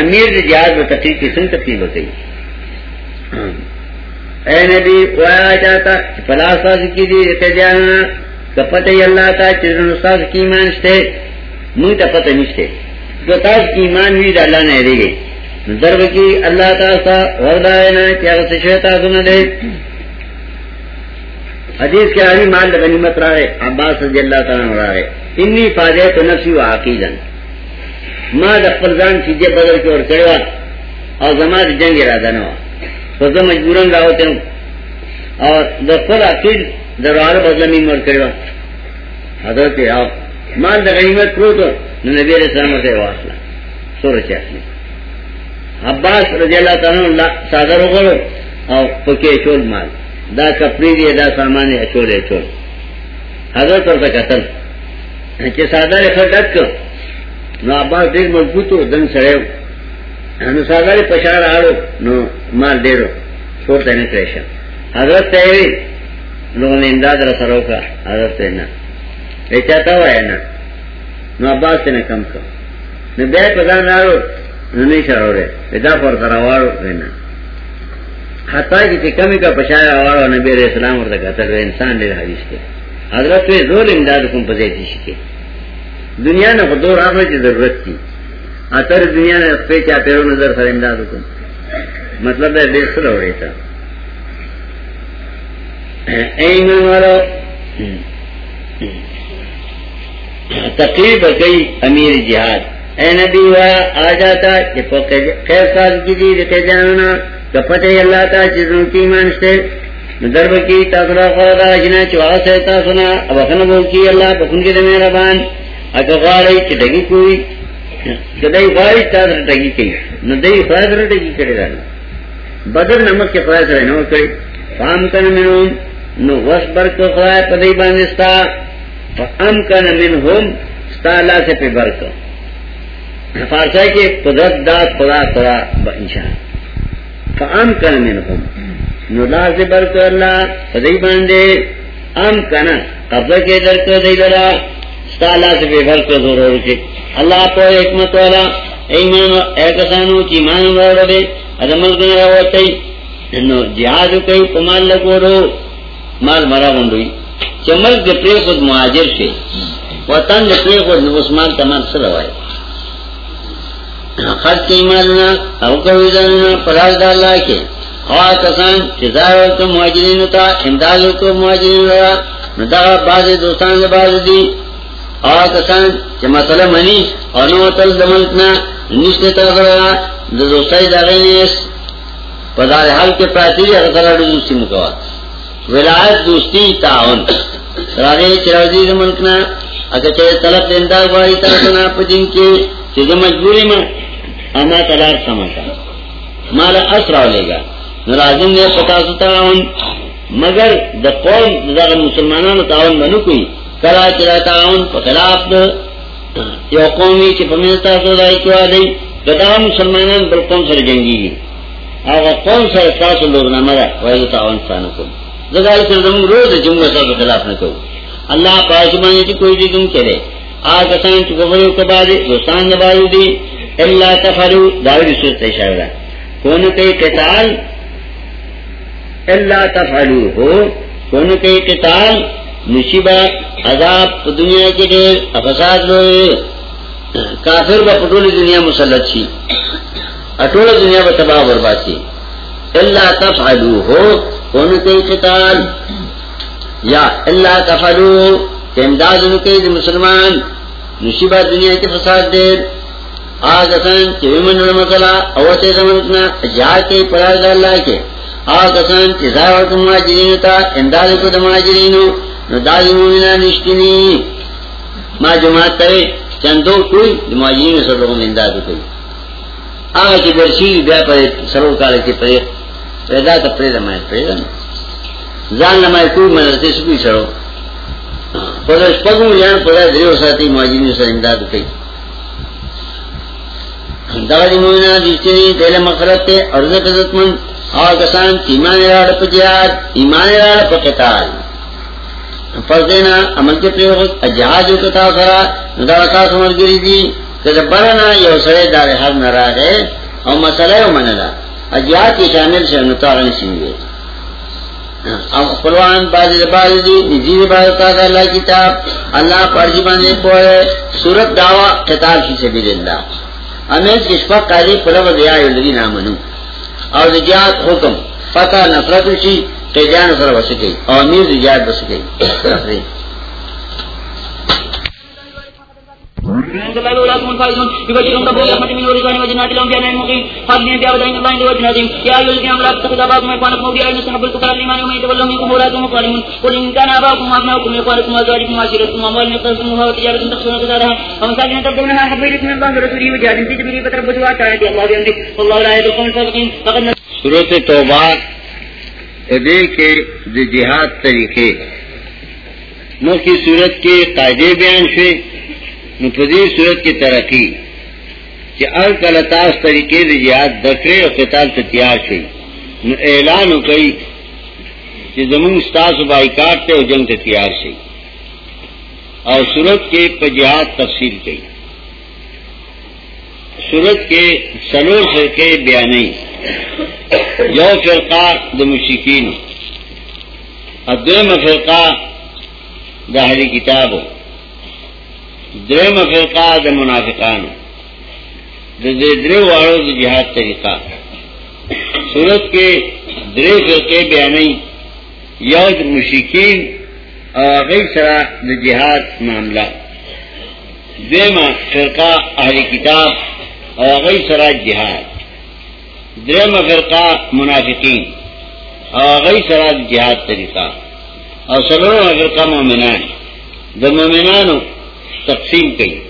امیر دې جهاد په تقریر کې څنګه تقریر وکړي اے نبی وایا چاہتا فلا ساز کی دی تے جانا کپت اللہ تا چرن استاد کی ایمان شتے مو ته پته نشته جو تاسو کی ایمان وی د الله نه لري درب کی الله تعالی ورداینا چې هغه څه شتا سن دے۔ حدیث کې علی مال د غنیمت راغې عباس رضی الله تعالی عنہ راغې انی فاجت نفسی و وعقیدا ما د خپل ځان چې بدل کې ور کړو او زما د جنگ اراده نه فزه مجبورن راوته اور د خپل عقید دروازه بدلمی مر کړو حضرت آپ مال غنیمت پروت نو نبی رسول الله ته واسطه سور چاخلی عباس رضی الله تعالی عنہ صادر وګړو او پکې چول مال. دا کپڑے دی، دا سامان یې چولې چول. حضرت اور قتل کہ سادہ ریفر ڈٹ کر نو عباس دیر مضبوط ہو دن سڑے نو سادہ ری پشار آڑو نو مال دیرو چھوڑتا ہے کریشا حضرت تیوی لوگوں نے امداد رسرو کا حضرت تینا اے چاہتا ہوا ہے نا نو عباس تینا کم کر نو بے پدان آڑو نو شروع رہے پر تراوارو حتی کی کمی کا آوارو نبی علیہ السلام قتل و انسان دیر حدیث کے حضرت وی امداد پزیتی شکے دنیا نے خدور آخر کی ضرورت تھی اتر دنیا نے پہ چا پیرو نظر سر امداد کم مطلب ہے دیر سر ہو رہی تھا ایمان والا تقریب کئی امیر جہاد. اے نبی ہوا آ جاتا کہ خیر سال کی دی رتے جاننا کپتے اللہ تا چیزوں کی مانشتے درب کی تاثرہ خوردا جنا چوا سہتا سنا اب اخن بول کی اللہ بخن کے دے ربان اگر غاڑی چی ڈگی کوئی کدائی غاڑی تاثر ڈگی کئی۔ نو دائی خواہد ڈگی کرے دانا بدر نمک کے خواہد رہے نو کئی فام کن منون نو وصبر کو خواہد پدائی باندستا۔ فام کن من ہوم ستا اللہ سے پہ برکو فارسائی کے قدرت دا خدا خدا انشاء فام کن من ہوم نو لا سے برکو اللہ پدائی باندے۔ ام کنا قبضہ کے در کو دی لرا۔ ستا اللہ سے پہ برکو زور ہو رکے اللہ پو حکمت والا۔ ایمان اے کسانو چی مان وارو دے۔ ادمل گنا روتی نو جہاد کئی پمال لگو رو۔ مال مرا گنڈوئی چمل کے پری خود مہاجر سے وطن دے پری خود عثمان تمام سے سلوائے خط کی مالنا او کوئی پراز دا اللہ کے خواہ کسان چیزار ورکو امداد ورکو باز دوستان لباز دی خواہ کسان چی مسئلہ منی اور نو تل دملکنا دو دوستای پدار حال کے پراتی دوستی مکوا ولایت دوستی تعاون راغی چراوزی دملکنا اگر چاہے طلب انداز باری تاکنا پا کے چیز مجبوری میں اما تلار سمتا مالا اسرا لے گا. نرازم نے پتا ستاون مگر د قوم دا مسلمانانو تعاون بنو کوئی. کلا چلا تعاون په خلاف د یو قومي چې په منځ تاسو دای کې وایي مسلمانان بل قوم سره جنگي هغه قوم سره تاسو لوګ نه مړه وایي تعاون ستانه کوم زګال سره زموږ روز جنگ سره خلاف نه کوو الله پاسمانه چې کوئی دې کوم کړي آگا سان چې دوستان نبایو دی، الا تفعلوا داوی صورت اشاره ده کون کوي قتال، الا تفعلوا هو کون کوي قتال نشیبا عذاب دنیا کې ډېر افساد لوي کافر په ټول دنیا مسلط شي ټول دنیا به تباہ برباد شي الا تفعلوا هو کون کوي قتال، یا الا تفعلوا امداد ان کے مسلمان نصیبہ دنیا کے فساد دے۔ آگسان چوی من مسئلہ اوتے زمانتنا جا کے پرار اللہ کے۔ آگسان چزاوت مہاجرین تا، امداد کو دماجرینو ندائی مومنہ نشکنی ما جماعت ترے چندو کوئی دماجرین سر لوگوں میں امداد کوئی۔ آگا چی درشی بیا پر سرور کالے کے پرے پیدا تا پرے دمائت پرے دمائت زان نمائی کوئی مدرسے سکوئی سرو۔ پدش پگو یان پدا دریو ساتی مواجینی سر امداد کئی. دغدی مومنان دیشتنی دیل مقرد تے ارزق عزت من آو کسان ایمان راڑ پا جہاد، ایمان راڑ پا قتال. فرزینا عمل کے پریوخت، اجہاد جو کتا سرا ندارکا سمر گری دی کہ برنا یو سرے دار حال نرا گئے او مسئلہ یو منلا اجہاد کی شامل سے نتارن سنگے قرآن باز باز دی نزیر باز تاک اللہ کتاب، اللہ پرجی باندے پوئے، سورت دعوی قتال فی سبیل اللہ۔ امیز کشفق قادی پلو دیائی اللذی نامنو اور رجات حکم فتح نفرت شی قیدیان سر بسکی، اور امیر رجات بسکی۔ تفریح الله ولا فائزون يبشرون ربهم برحمة ورضوان وجنات لهم فيها نعيم مقيم خالدين فيها الله وجه عظيم يا الذين لا تتخذوا استحبوا الكفر على ومن يتولهم منكم قل كان وعشيرتكم اقترفتموها وتجارة تخشون ومساكن ترضونها من الله ورسوله في سبيله فتربصوا حتى الله والله لا يهدي القوم الفاسقين فقد توبہ. ادے کے جہاد طریقے. نو کی صورت کے قاعدے بیان شے نفذی صورت کی ترقی. کہ الکلطاس طریقے جہاد دکڑے اور قتال سے تیار شی اعلان ہو گئی کہ زمین استاذ بائی کاٹتے اور جنگ سے تیار شی اور صورت کے پجہاد تفصیل کی صورت کے سلور فرقے بیانی یو فرقہ د مشکین ادم فرقہ دہری کتاب ہو درم فرقہ د منافقان. در والوں د جہاد طریقہ صورت کے در فرقے بیانی یو د مشکین اور سرا د جہاد معاملہ. دیم فرقہ اہل کتاب اور سرا جہاد. درم فرقہ منافقین اور غی سراد جہاد طریقہ اور سلور فرقہ مومنان. د مومنانو تقسیم کئی.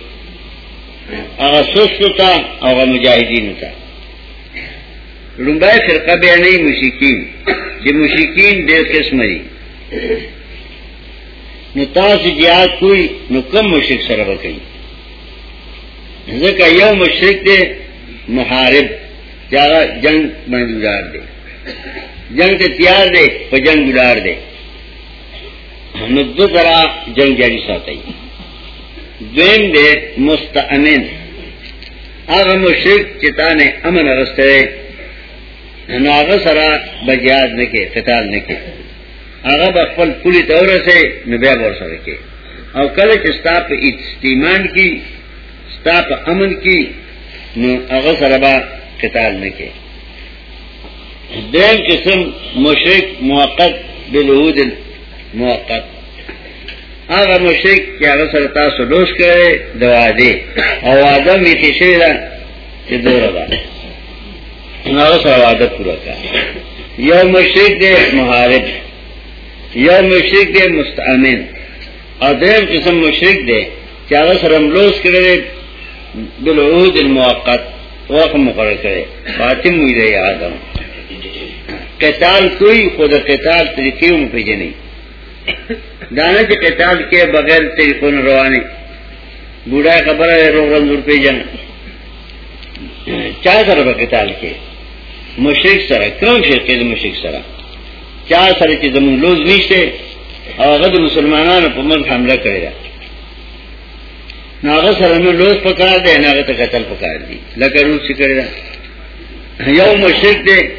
اور سست تھا اور مجاہدین تھا لمبائے فرقہ بے نہیں مشکین یہ مشکین دیر قسم دی. نو تاس جہاد کوئی، نو کم مشرک سرب کئی. ذکر یو مشرک دے، محارب چاہا جنگ میں گزار دے. جنگ سے تیار دے تو جنگ گزار دے. دو طرح جنگ جاری ساتھ آئی. دویم دے مستعمن آغا مشرک چتا نے امن رستے آغا سرا بجیاد نکے، قتال نکے. آغا بخفل پولی طور سے نبیا بور سر کے. اور کل چستا پہ استیمان کی، ستا پہ امن کی، نو آغا سربا قتال نکے. دین قسم مشرق موقت بالعود موقت. اگر مشرق کیا سرتا سلوش کرے دوا دے اور وعدہ می کسی دا کہ دو ربا سر وعدہ پورا کر یو مشرق دے محارب یو مشرق دے مستعمن اور قسم مشرق دے، چی کیا سرم لوس کرے بالعود الموقت وقت مقرر کرے. فاطم ہوئی رہے آدم. قتال کوئی خود قتال طریقے میں بھیجے نہیں. دانا کے قتال کے بغیر طریقوں نے روانے بوڑھا خبر ہے روگ رنزور پہ جانا چار سر قتال کے۔ مشرق سرا کیوں شرکے مشرق سرا چار سر کی زمین لوز نیچتے۔ اور غد مسلمانان پر مد حملہ کرے گا۔ ناغ سر میں لوز پکار دے ناغ تو قتل پکار دی۔ لکر روز سے کرے گا۔ یو مشرق دے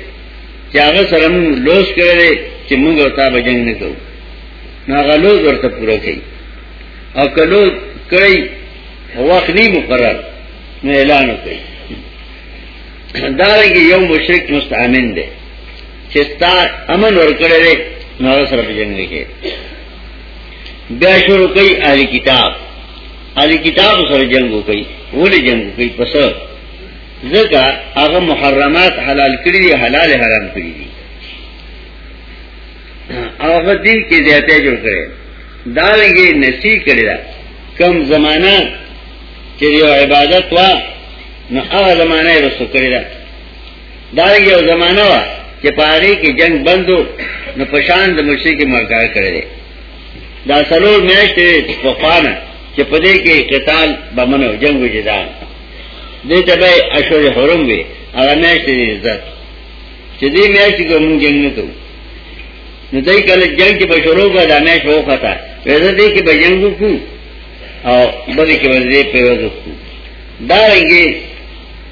چاغ سر من لوز کرے کہ منگ اور تاب جنگ نہ کرو۔ ناغ لوز اور تب پورا کئی اور کلوز کئی وقت نہیں مقرر. میں اعلان کئی داریں گے یو مشرق مستعمن دے چستا امن اور کرے ناغ سر جنگ لکھے بیا شروع کئی اہلی کتاب. اہلی کتاب سر جنگو کئی ولی جنگو کئی پس زکا اغا محرمات حلال کری دی حلال حرام کری دی اغا دین کی زیادہ جوڑ کرے دارنگی نسی کرے دا. کم زمانہ چیزی عبادت وا، نو اغا زمانہ رسو کرے دا. دارنگی و زمانہ وا چی پاگی کی جنگ بندو نو پشان دا مشرک مرکار کرے دے. دا سلور میاشتے پخوانا چی پدے کی قتال بمنو جنگ و جدان دے تبے اشور حرم وے اگر میاشتے دے عزت. چی دے کو من جنگ نکو نو دای کله جنگ کې بشورو کا دانش وو خطا ویزه دې کې بجنګو کو او بلې کې ورځې په وځو کو دا رنګي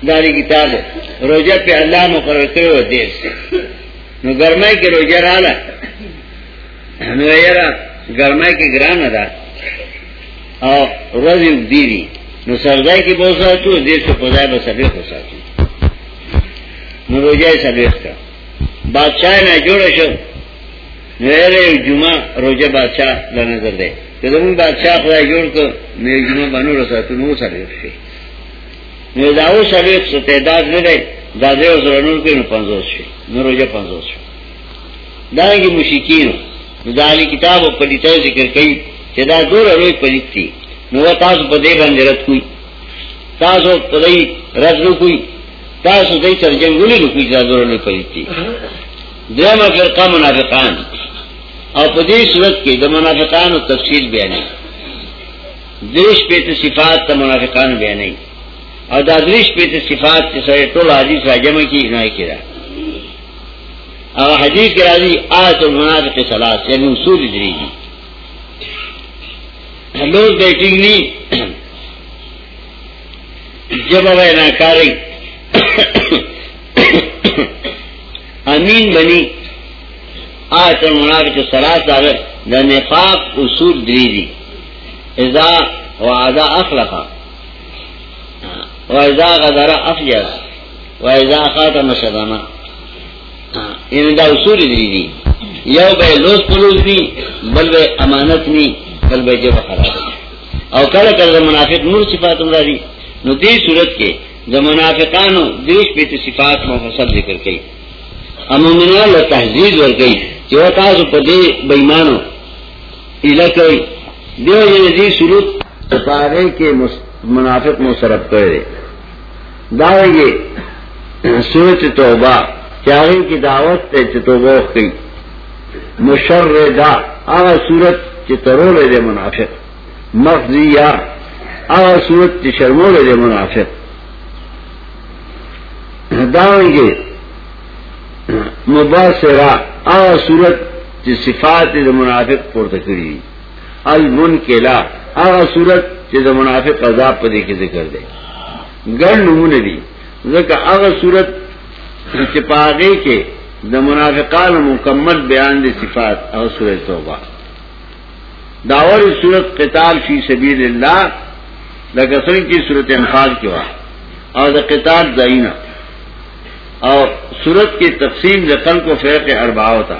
داری کتاب روزه په الله مقرر کړو دې نو ګرمای کې روزه رااله نو یې ګرمای کې ګران ده. او ورځې دیری نو سردای کې بہت ساتو دې څه په ځای به سبه خو ساتو. نو روزه یې سبه کا بادشاہ نه جوړ شو. میرے جمعہ روزہ بادشاہ لا نظر دے. کہ بادشاہ خدای جوڑ کر میرے جمعہ بنو رسا تو نو شی نو داو سرویخ سے تعداد نہ دے دادے اور زرانور کے نو مشکین نو دالی کتاب و پلیتا ذکر کئی کہ دا دور روی پلیت تھی نو وہ تاسو پا دے باندے رد کوئی تاسو پا دے رد رو کوئی تاسو دے سر جنگولی رو کوئی دا دور روی پلیت تھی دوما فرقہ منافقان. اور پدی صورت کی دمنافقان و تفصیل بیا نہیں دریش پیت صفات تمنافقان بیا نہیں اور دادریش پیت صفات کے سر ٹول حدیث را جمع کی نہ کرا اور حدیث کے راضی آج المنافق سلاس یعنی اصول دری گی لوگ بیٹنگ نہیں جب اب ناکاری. <coughs> امین بنی آج المنافق سلاس داغر دا نفاق اصول دری دی ازا وعدا اخلقا. وإذا غدر أفجر وإذا خاتم شدنا ان یعنی دا اصول دی دی یو بے لوس پلوس نی، بل بے امانت نی، بل بے جب خراب او کله کله منافق نور صفات مرادی نو دې صورت کې د منافقانو دیش په صفات مفصل ذکر کړي امومنه له تهذیب ور کوي چې تاسو په دې بېمانو اله کوي دیو دې صورت پاره کې منافق مصرف کرے داوے سورت توبہ چاہے کی دعوت تے چتوبہ کی مشردا آغا سورت چترول دے منافق. مخزیہ آغا سورت چشرمول دے منافق. داویں گے مباصرہ آغا سورت چ صفات دے منافق پورتکری المن کلا آغا سورت چې د منافق عذاب په دې ذکر دی ګڼ نمونه دي ځکه هغه صورت چې پاغه کې د منافقانو مکمل بیان دي صفات او سورۃ توبه داور صورت قتال فی سبیل الله لکه څنګه چې سورۃ انفال کې و او د قتال داینا اور صورت کی تقسیم د کو و فرق اربعه ہوتا۔